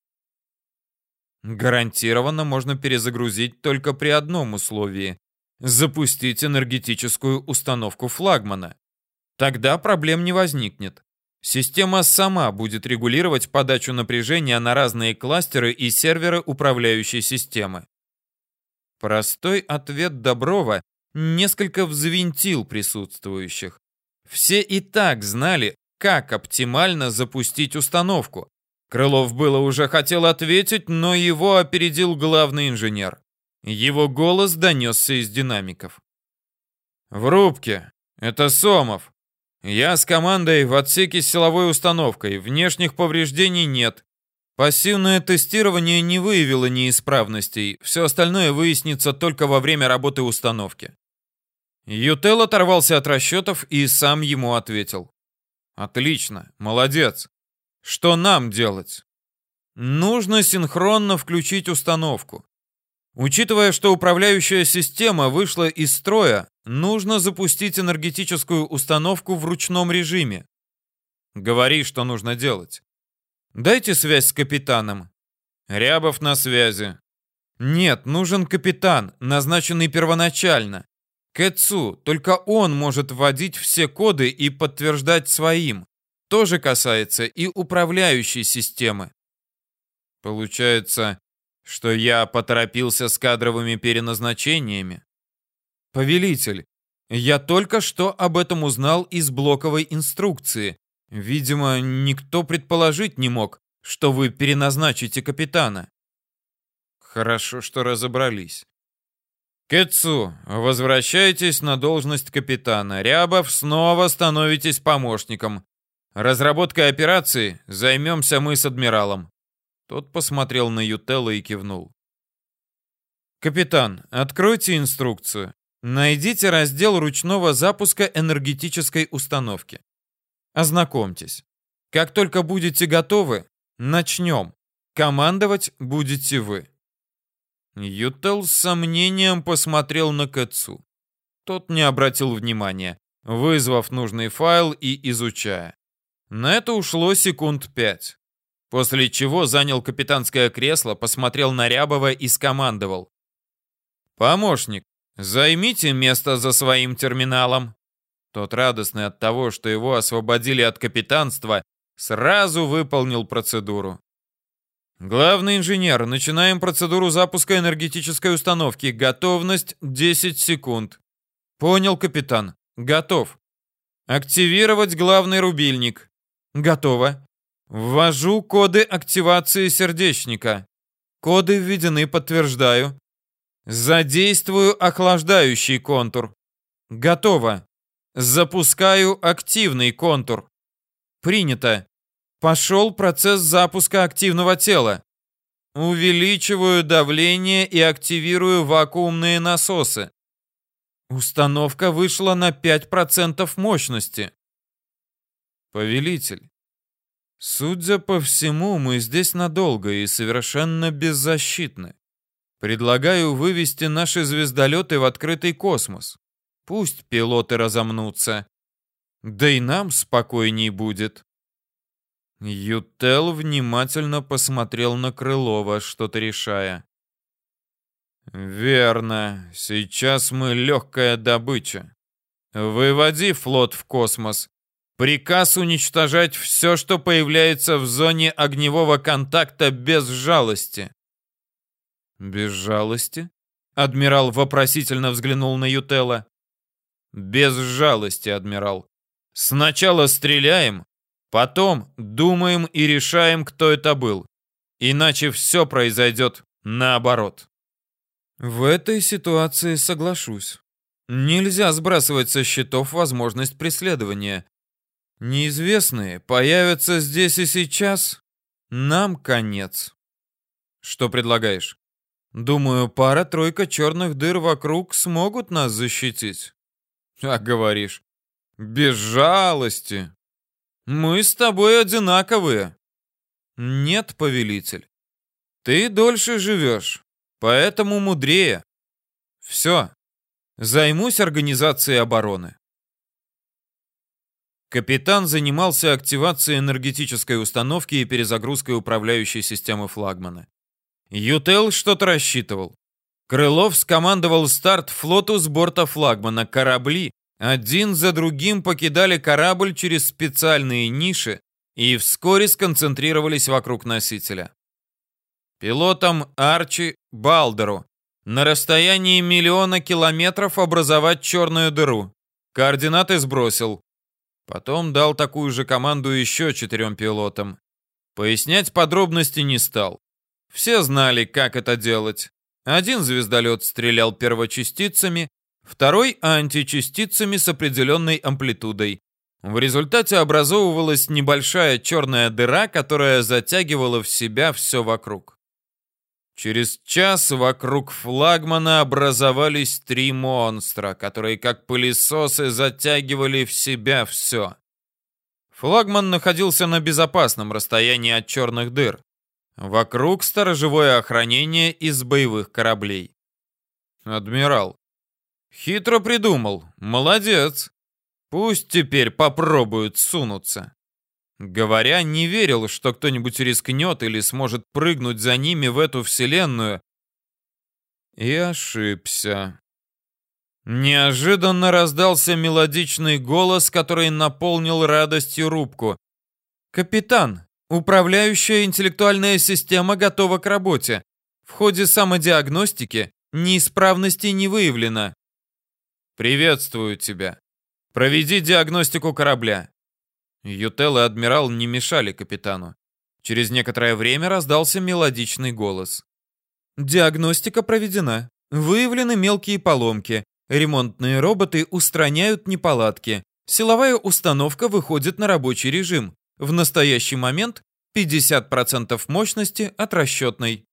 Гарантированно можно перезагрузить только при одном условии – запустить энергетическую установку флагмана. Тогда проблем не возникнет. Система сама будет регулировать подачу напряжения на разные кластеры и серверы управляющей системы. Простой ответ Доброва несколько взвинтил присутствующих. Все и так знали, как оптимально запустить установку, Крылов было уже хотел ответить, но его опередил главный инженер. Его голос донесся из динамиков. «В рубке. Это Сомов. Я с командой в отсеке с силовой установкой. Внешних повреждений нет. Пассивное тестирование не выявило неисправностей. Все остальное выяснится только во время работы установки». Ютел оторвался от расчетов и сам ему ответил. «Отлично. Молодец. Что нам делать? Нужно синхронно включить установку. Учитывая, что управляющая система вышла из строя, нужно запустить энергетическую установку в ручном режиме. Говори, что нужно делать. Дайте связь с капитаном. Рябов на связи. Нет, нужен капитан, назначенный первоначально. Кэтсу, только он может вводить все коды и подтверждать своим. Тоже касается и управляющей системы. Получается, что я поторопился с кадровыми переназначениями. Повелитель, я только что об этом узнал из блоковой инструкции. Видимо, никто предположить не мог, что вы переназначите капитана. Хорошо, что разобрались. Кэтсу, возвращайтесь на должность капитана. Рябов, снова становитесь помощником. Разработкой операции займемся мы с адмиралом. Тот посмотрел на Ютелла и кивнул. «Капитан, откройте инструкцию. Найдите раздел ручного запуска энергетической установки. Ознакомьтесь. Как только будете готовы, начнем. Командовать будете вы». Ютел с сомнением посмотрел на Кэтсу. Тот не обратил внимания, вызвав нужный файл и изучая. На это ушло секунд пять. После чего занял капитанское кресло, посмотрел на Рябова и скомандовал. «Помощник, займите место за своим терминалом». Тот, радостный от того, что его освободили от капитанства, сразу выполнил процедуру. «Главный инженер, начинаем процедуру запуска энергетической установки. Готовность 10 секунд». «Понял, капитан. Готов». «Активировать главный рубильник». «Готово». Ввожу коды активации сердечника. Коды введены, подтверждаю. Задействую охлаждающий контур. Готово. Запускаю активный контур. Принято. Пошел процесс запуска активного тела. Увеличиваю давление и активирую вакуумные насосы. Установка вышла на 5% мощности. Повелитель, Судя по всему, мы здесь надолго и совершенно беззащитны. Предлагаю вывести наши звездолеты в открытый космос. Пусть пилоты разомнутся. Да и нам спокойней будет. Ютел внимательно посмотрел на Крылова, что-то решая. «Верно. Сейчас мы легкая добыча. Выводи флот в космос Приказ уничтожать все, что появляется в зоне огневого контакта без жалости. Без жалости? Адмирал вопросительно взглянул на Ютела. Без жалости, адмирал. Сначала стреляем, потом думаем и решаем, кто это был. Иначе все произойдет наоборот. В этой ситуации соглашусь. Нельзя сбрасывать со счетов возможность преследования. Неизвестные появятся здесь и сейчас. Нам конец. Что предлагаешь? Думаю, пара-тройка черных дыр вокруг смогут нас защитить. А говоришь, без жалости. Мы с тобой одинаковые. Нет, повелитель. Ты дольше живешь, поэтому мудрее. Все. Займусь организацией обороны. Капитан занимался активацией энергетической установки и перезагрузкой управляющей системы флагмана. Ютел что-то рассчитывал. Крылов скомандовал старт флоту с борта флагмана. Корабли один за другим покидали корабль через специальные ниши и вскоре сконцентрировались вокруг носителя. Пилотам Арчи Балдеру на расстоянии миллиона километров образовать черную дыру. Координаты сбросил. Потом дал такую же команду еще четырем пилотам. Пояснять подробности не стал. Все знали, как это делать. Один звездолет стрелял первочастицами, второй — античастицами с определенной амплитудой. В результате образовывалась небольшая черная дыра, которая затягивала в себя все вокруг. Через час вокруг флагмана образовались три монстра, которые как пылесосы затягивали в себя все. Флагман находился на безопасном расстоянии от черных дыр. Вокруг сторожевое охранение из боевых кораблей. Адмирал. Хитро придумал. Молодец. Пусть теперь попробуют сунуться. Говоря, не верил, что кто-нибудь рискнет или сможет прыгнуть за ними в эту вселенную. И ошибся. Неожиданно раздался мелодичный голос, который наполнил радостью рубку. «Капитан, управляющая интеллектуальная система готова к работе. В ходе самодиагностики неисправностей не выявлено». «Приветствую тебя. Проведи диагностику корабля». Ютел и адмирал не мешали капитану. Через некоторое время раздался мелодичный голос. Диагностика проведена. Выявлены мелкие поломки. Ремонтные роботы устраняют неполадки. Силовая установка выходит на рабочий режим. В настоящий момент 50% мощности от расчетной.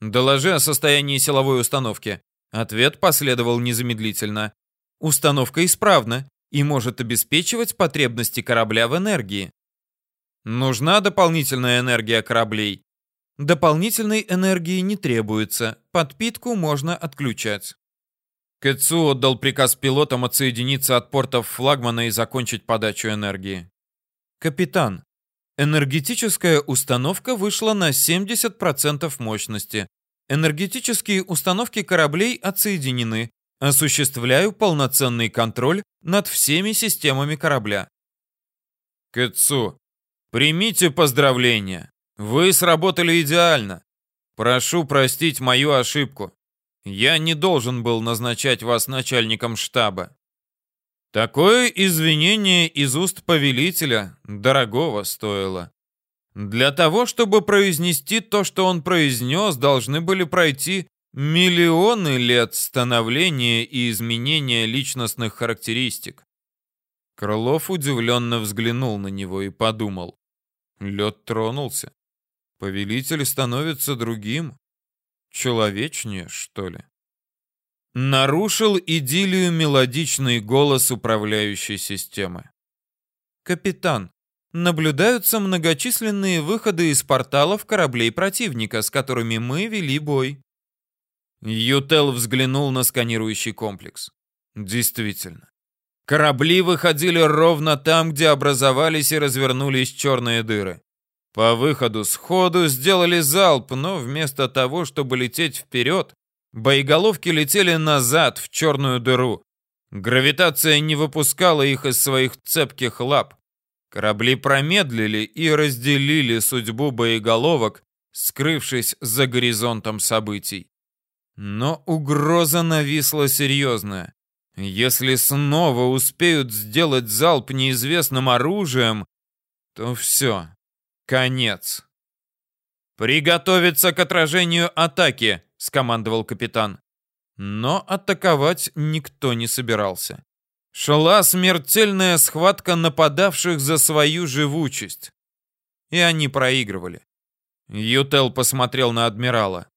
Доложи о состоянии силовой установки. Ответ последовал незамедлительно. Установка исправна и может обеспечивать потребности корабля в энергии. Нужна дополнительная энергия кораблей. Дополнительной энергии не требуется, подпитку можно отключать. Кэтсу отдал приказ пилотам отсоединиться от портов флагмана и закончить подачу энергии. Капитан, энергетическая установка вышла на 70% мощности. Энергетические установки кораблей отсоединены. Осуществляю полноценный контроль над всеми системами корабля. Кэтсу, примите поздравления. Вы сработали идеально. Прошу простить мою ошибку. Я не должен был назначать вас начальником штаба. Такое извинение из уст повелителя дорогого стоило. Для того, чтобы произнести то, что он произнес, должны были пройти миллионы лет становления и изменения личностных характеристик. Крылов удивленно взглянул на него и подумал. Лед тронулся. Повелитель становится другим, человечнее, что ли. Нарушил идиллию мелодичный голос управляющей системы. Капитан, наблюдаются многочисленные выходы из порталов кораблей противника, с которыми мы вели бой. Ютел взглянул на сканирующий комплекс. Действительно. Корабли выходили ровно там, где образовались и развернулись черные дыры. По выходу сходу сделали залп, но вместо того, чтобы лететь вперед, боеголовки летели назад, в черную дыру. Гравитация не выпускала их из своих цепких лап. Корабли промедлили и разделили судьбу боеголовок, скрывшись за горизонтом событий. Но угроза нависла серьезная. Если снова успеют сделать залп неизвестным оружием, то все. Конец. «Приготовиться к отражению атаки!» — скомандовал капитан. Но атаковать никто не собирался. Шла смертельная схватка нападавших за свою живучесть. И они проигрывали. Ютел посмотрел на адмирала.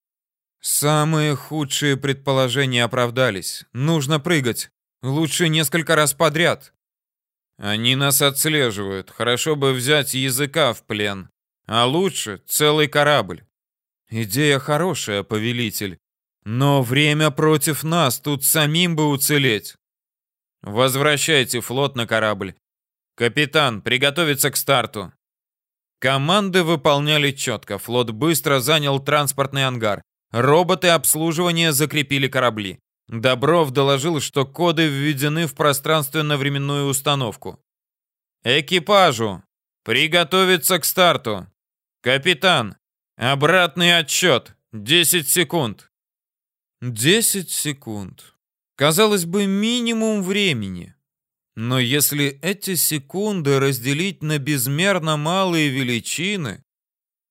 Самые худшие предположения оправдались. Нужно прыгать. Лучше несколько раз подряд. Они нас отслеживают. Хорошо бы взять языка в плен. А лучше целый корабль. Идея хорошая, повелитель. Но время против нас, тут самим бы уцелеть. Возвращайте флот на корабль. Капитан, приготовиться к старту. Команды выполняли четко. Флот быстро занял транспортный ангар. Роботы обслуживания закрепили корабли. Добров доложил, что коды введены в пространственно-временную установку. «Экипажу! Приготовиться к старту! Капитан! Обратный отсчет! 10 секунд!» 10 секунд. Казалось бы, минимум времени. Но если эти секунды разделить на безмерно малые величины,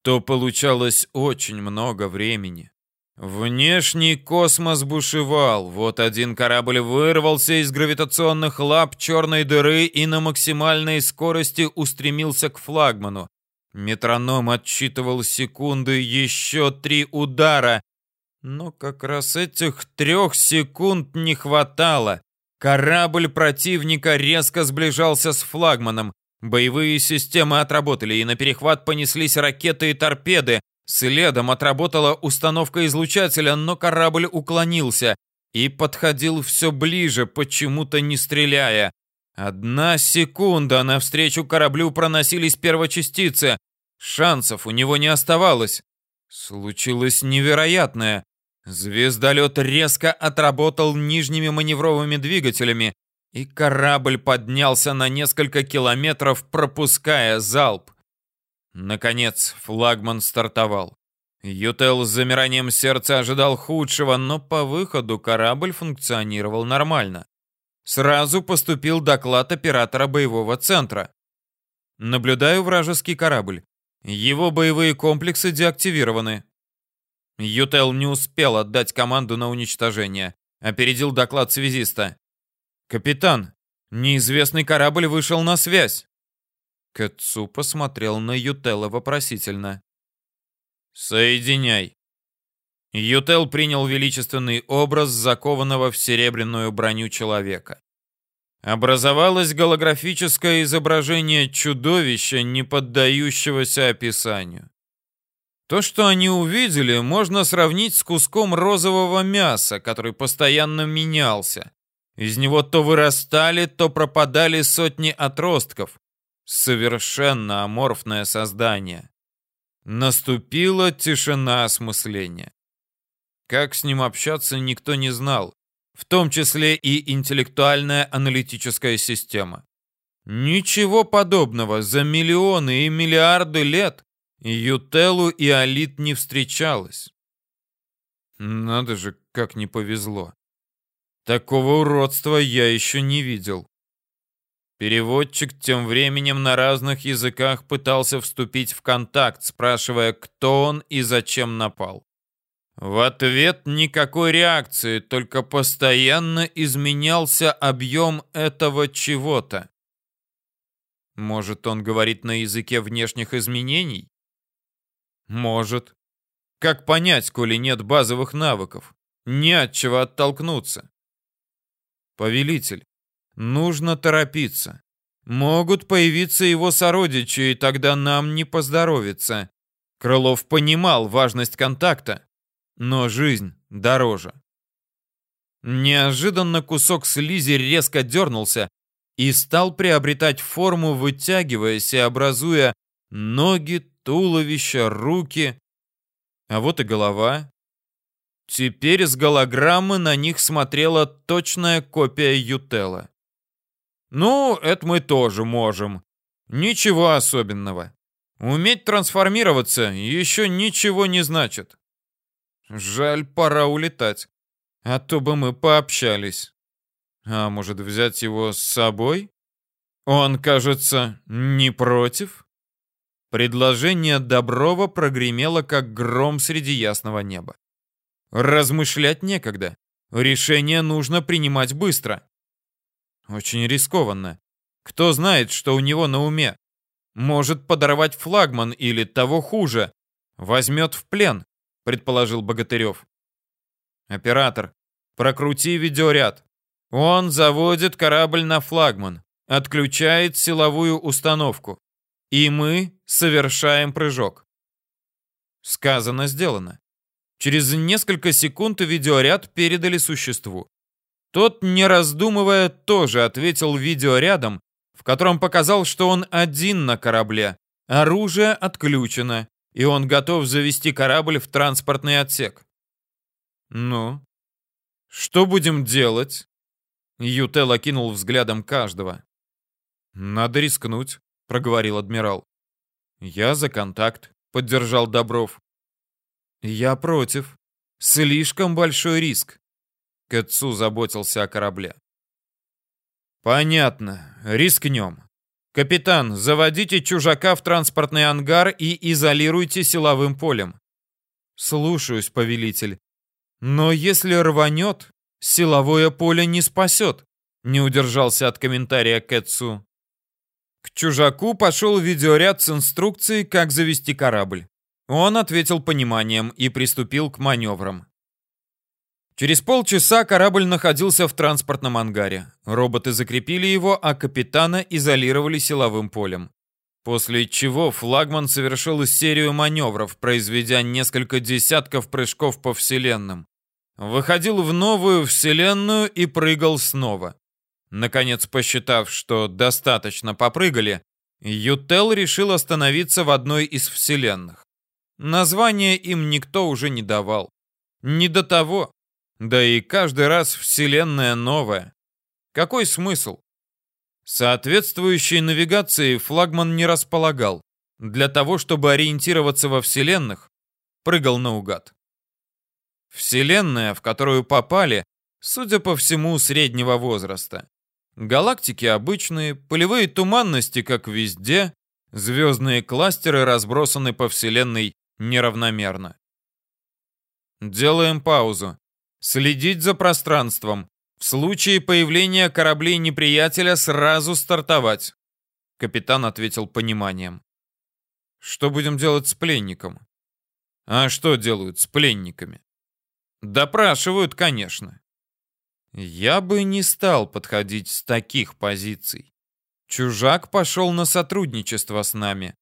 то получалось очень много времени. Внешний космос бушевал. Вот один корабль вырвался из гравитационных лап черной дыры и на максимальной скорости устремился к флагману. Метроном отсчитывал секунды, еще три удара. Но как раз этих трех секунд не хватало. Корабль противника резко сближался с флагманом. Боевые системы отработали, и на перехват понеслись ракеты и торпеды. Следом отработала установка излучателя, но корабль уклонился и подходил все ближе, почему-то не стреляя. Одна секунда, навстречу кораблю проносились первочастицы. Шансов у него не оставалось. Случилось невероятное. Звездолет резко отработал нижними маневровыми двигателями, и корабль поднялся на несколько километров, пропуская залп. Наконец флагман стартовал. Ютел с замиранием сердца ожидал худшего, но по выходу корабль функционировал нормально. Сразу поступил доклад оператора боевого центра. Наблюдаю вражеский корабль. Его боевые комплексы деактивированы. Ютел не успел отдать команду на уничтожение. Опередил доклад связиста. «Капитан, неизвестный корабль вышел на связь». Кэтсу посмотрел на Ютела вопросительно. «Соединяй». Ютел принял величественный образ закованного в серебряную броню человека. Образовалось голографическое изображение чудовища, не поддающегося описанию. То, что они увидели, можно сравнить с куском розового мяса, который постоянно менялся. Из него то вырастали, то пропадали сотни отростков. Совершенно аморфное создание. Наступила тишина осмысления. Как с ним общаться, никто не знал, в том числе и интеллектуальная аналитическая система. Ничего подобного за миллионы и миллиарды лет Ютелу и Алит не встречалось. Надо же, как не повезло. Такого уродства я еще не видел. Переводчик тем временем на разных языках пытался вступить в контакт, спрашивая, кто он и зачем напал. В ответ никакой реакции, только постоянно изменялся объем этого чего-то. Может, он говорит на языке внешних изменений? Может. Как понять, коли нет базовых навыков? Не от чего оттолкнуться. Повелитель, нужно торопиться. Могут появиться его сородичи, и тогда нам не поздоровится. Крылов понимал важность контакта, но жизнь дороже. Неожиданно кусок слизи резко дернулся и стал приобретать форму, вытягиваясь и образуя ноги, туловище, руки. А вот и голова. Теперь с голограммы на них смотрела точная копия Ютела. Ну, это мы тоже можем. Ничего особенного. Уметь трансформироваться еще ничего не значит. Жаль, пора улетать. А то бы мы пообщались. А может взять его с собой? Он, кажется, не против? Предложение Доброва прогремело, как гром среди ясного неба. Размышлять некогда. Решение нужно принимать быстро. Очень рискованно. Кто знает, что у него на уме? Может подорвать флагман или, того хуже, возьмет в плен, предположил Богатырев. Оператор, прокрути видеоряд. Он заводит корабль на флагман, отключает силовую установку. И мы совершаем прыжок. Сказано, сделано. Через несколько секунд видеоряд передали существу. Тот, не раздумывая, тоже ответил видеорядом, в котором показал, что он один на корабле. Оружие отключено, и он готов завести корабль в транспортный отсек. Ну, что будем делать? Ютел окинул взглядом каждого. Надо рискнуть проговорил адмирал. Я за контакт, поддержал Добров. Я против. Слишком большой риск. Кэтсу заботился о корабле. Понятно. Рискнем. Капитан, заводите чужака в транспортный ангар и изолируйте силовым полем. Слушаюсь, повелитель. Но если рванет, силовое поле не спасет. Не удержался от комментария Кэтсу. К чужаку пошел видеоряд с инструкцией, как завести корабль. Он ответил пониманием и приступил к маневрам. Через полчаса корабль находился в транспортном ангаре. Роботы закрепили его, а капитана изолировали силовым полем. После чего флагман совершил серию маневров, произведя несколько десятков прыжков по вселенным. Выходил в новую вселенную и прыгал снова. Наконец, посчитав, что достаточно попрыгали, Ютел решил остановиться в одной из вселенных. Название им никто уже не давал. Не до того. Да и каждый раз вселенная новая. Какой смысл? Соответствующей навигацией флагман не располагал. Для того, чтобы ориентироваться во вселенных, прыгал наугад. Вселенная, в которую попали, судя по всему, среднего возраста. Галактики обычные, полевые туманности, как везде, звездные кластеры разбросаны по Вселенной неравномерно. Делаем паузу. Следить за пространством. В случае появления кораблей неприятеля сразу стартовать. Капитан ответил пониманием. Что будем делать с пленником? А что делают с пленниками? Допрашивают, конечно. Я бы не стал подходить с таких позиций. Чужак пошел на сотрудничество с нами.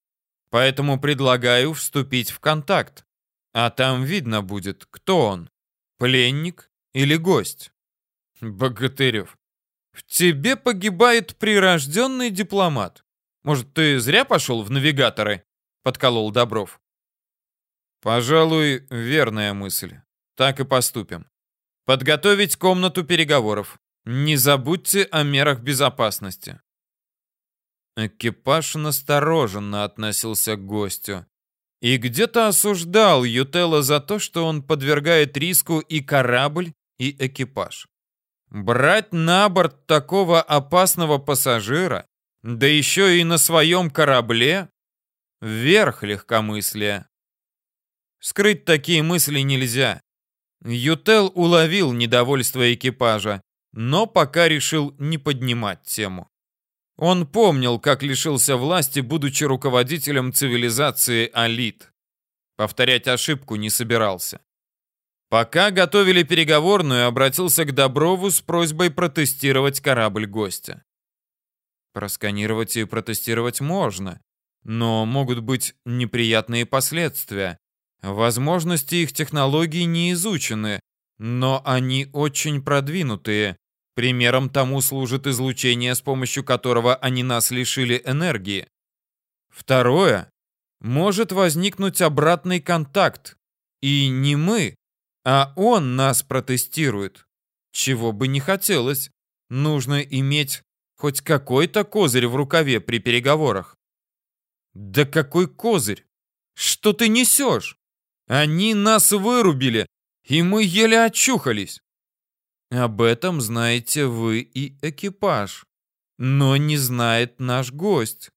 Поэтому предлагаю вступить в контакт. А там видно будет, кто он. Пленник или гость. Богатырев. В тебе погибает прирожденный дипломат. Может, ты зря пошел в навигаторы? Подколол Добров. Пожалуй, верная мысль. Так и поступим. Подготовить комнату переговоров. Не забудьте о мерах безопасности. Экипаж настороженно относился к гостю и где-то осуждал Ютелла за то, что он подвергает риску и корабль, и экипаж. Брать на борт такого опасного пассажира, да еще и на своем корабле, верх легкомыслия. Скрыть такие мысли нельзя. Ютел уловил недовольство экипажа, но пока решил не поднимать тему. Он помнил, как лишился власти, будучи руководителем цивилизации Алит. Повторять ошибку не собирался. Пока готовили переговорную, обратился к Доброву с просьбой протестировать корабль гостя. Просканировать и протестировать можно, но могут быть неприятные последствия. Возможности их технологий не изучены, но они очень продвинутые. Примером тому служит излучение, с помощью которого они нас лишили энергии. Второе. Может возникнуть обратный контакт. И не мы, а он нас протестирует. Чего бы не хотелось. Нужно иметь хоть какой-то козырь в рукаве при переговорах. Да какой козырь? Что ты несешь? Они нас вырубили, и мы еле очухались. Об этом знаете вы и экипаж. Но не знает наш гость.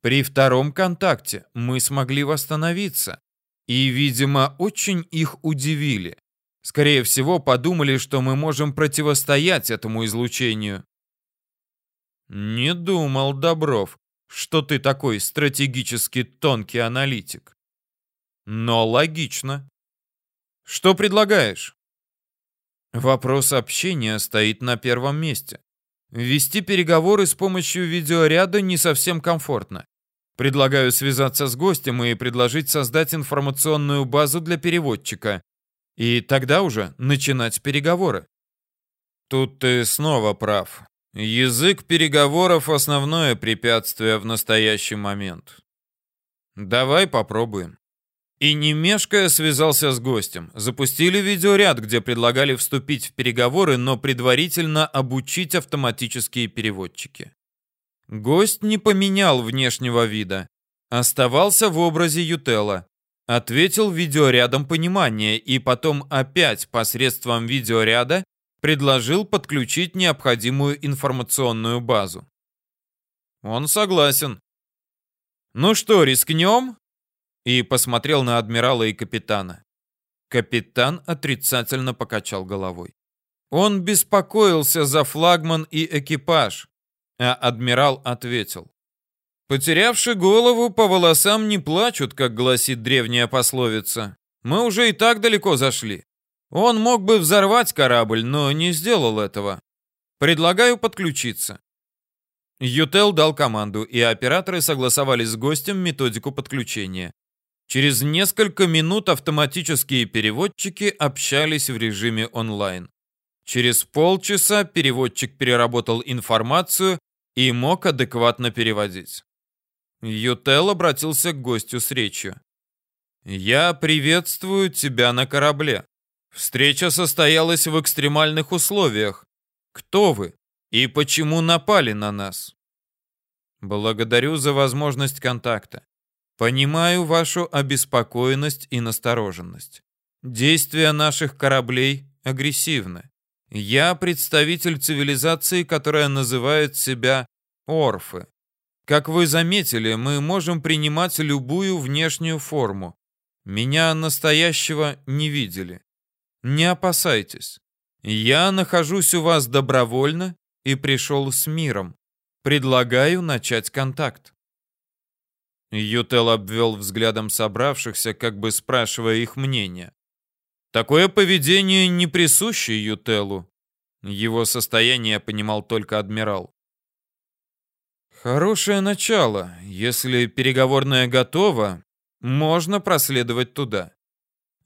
При втором контакте мы смогли восстановиться. И, видимо, очень их удивили. Скорее всего, подумали, что мы можем противостоять этому излучению. Не думал, Добров, что ты такой стратегически тонкий аналитик. Но логично. Что предлагаешь? Вопрос общения стоит на первом месте. Вести переговоры с помощью видеоряда не совсем комфортно. Предлагаю связаться с гостем и предложить создать информационную базу для переводчика. И тогда уже начинать переговоры. Тут ты снова прав. Язык переговоров — основное препятствие в настоящий момент. Давай попробуем. И не мешкая связался с гостем. Запустили видеоряд, где предлагали вступить в переговоры, но предварительно обучить автоматические переводчики. Гость не поменял внешнего вида. Оставался в образе Ютела. Ответил видеорядом понимания и потом опять посредством видеоряда предложил подключить необходимую информационную базу. Он согласен. Ну что, рискнем? И посмотрел на адмирала и капитана. Капитан отрицательно покачал головой. Он беспокоился за флагман и экипаж, а адмирал ответил. «Потерявши голову, по волосам не плачут, как гласит древняя пословица. Мы уже и так далеко зашли. Он мог бы взорвать корабль, но не сделал этого. Предлагаю подключиться». Ютел дал команду, и операторы согласовали с гостем методику подключения. Через несколько минут автоматические переводчики общались в режиме онлайн. Через полчаса переводчик переработал информацию и мог адекватно переводить. Ютел обратился к гостю с речью. «Я приветствую тебя на корабле. Встреча состоялась в экстремальных условиях. Кто вы и почему напали на нас? Благодарю за возможность контакта. Понимаю вашу обеспокоенность и настороженность. Действия наших кораблей агрессивны. Я представитель цивилизации, которая называет себя Орфы. Как вы заметили, мы можем принимать любую внешнюю форму. Меня настоящего не видели. Не опасайтесь. Я нахожусь у вас добровольно и пришел с миром. Предлагаю начать контакт. Ютел обвел взглядом собравшихся, как бы спрашивая их мнение. Такое поведение не присуще Ютелу. Его состояние понимал только адмирал. Хорошее начало. Если переговорная готова, можно проследовать туда.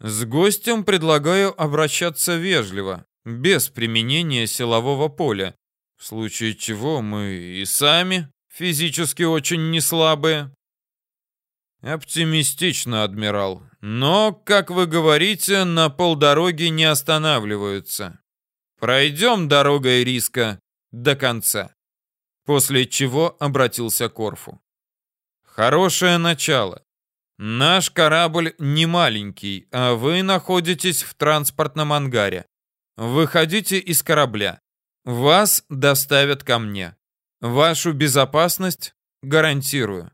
С гостем предлагаю обращаться вежливо, без применения силового поля, в случае чего мы и сами физически очень неслабые. Оптимистично, адмирал. Но, как вы говорите, на полдороги не останавливаются. Пройдем дорогой риска до конца. После чего обратился к Корфу. Хорошее начало. Наш корабль не маленький, а вы находитесь в транспортном ангаре. Выходите из корабля. Вас доставят ко мне. Вашу безопасность гарантирую.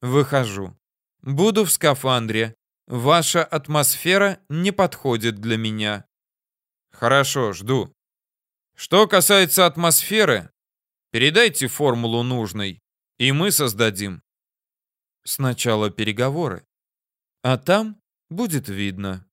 Выхожу. Буду в скафандре. Ваша атмосфера не подходит для меня. Хорошо, жду. Что касается атмосферы, передайте формулу нужной, и мы создадим. Сначала переговоры, а там будет видно.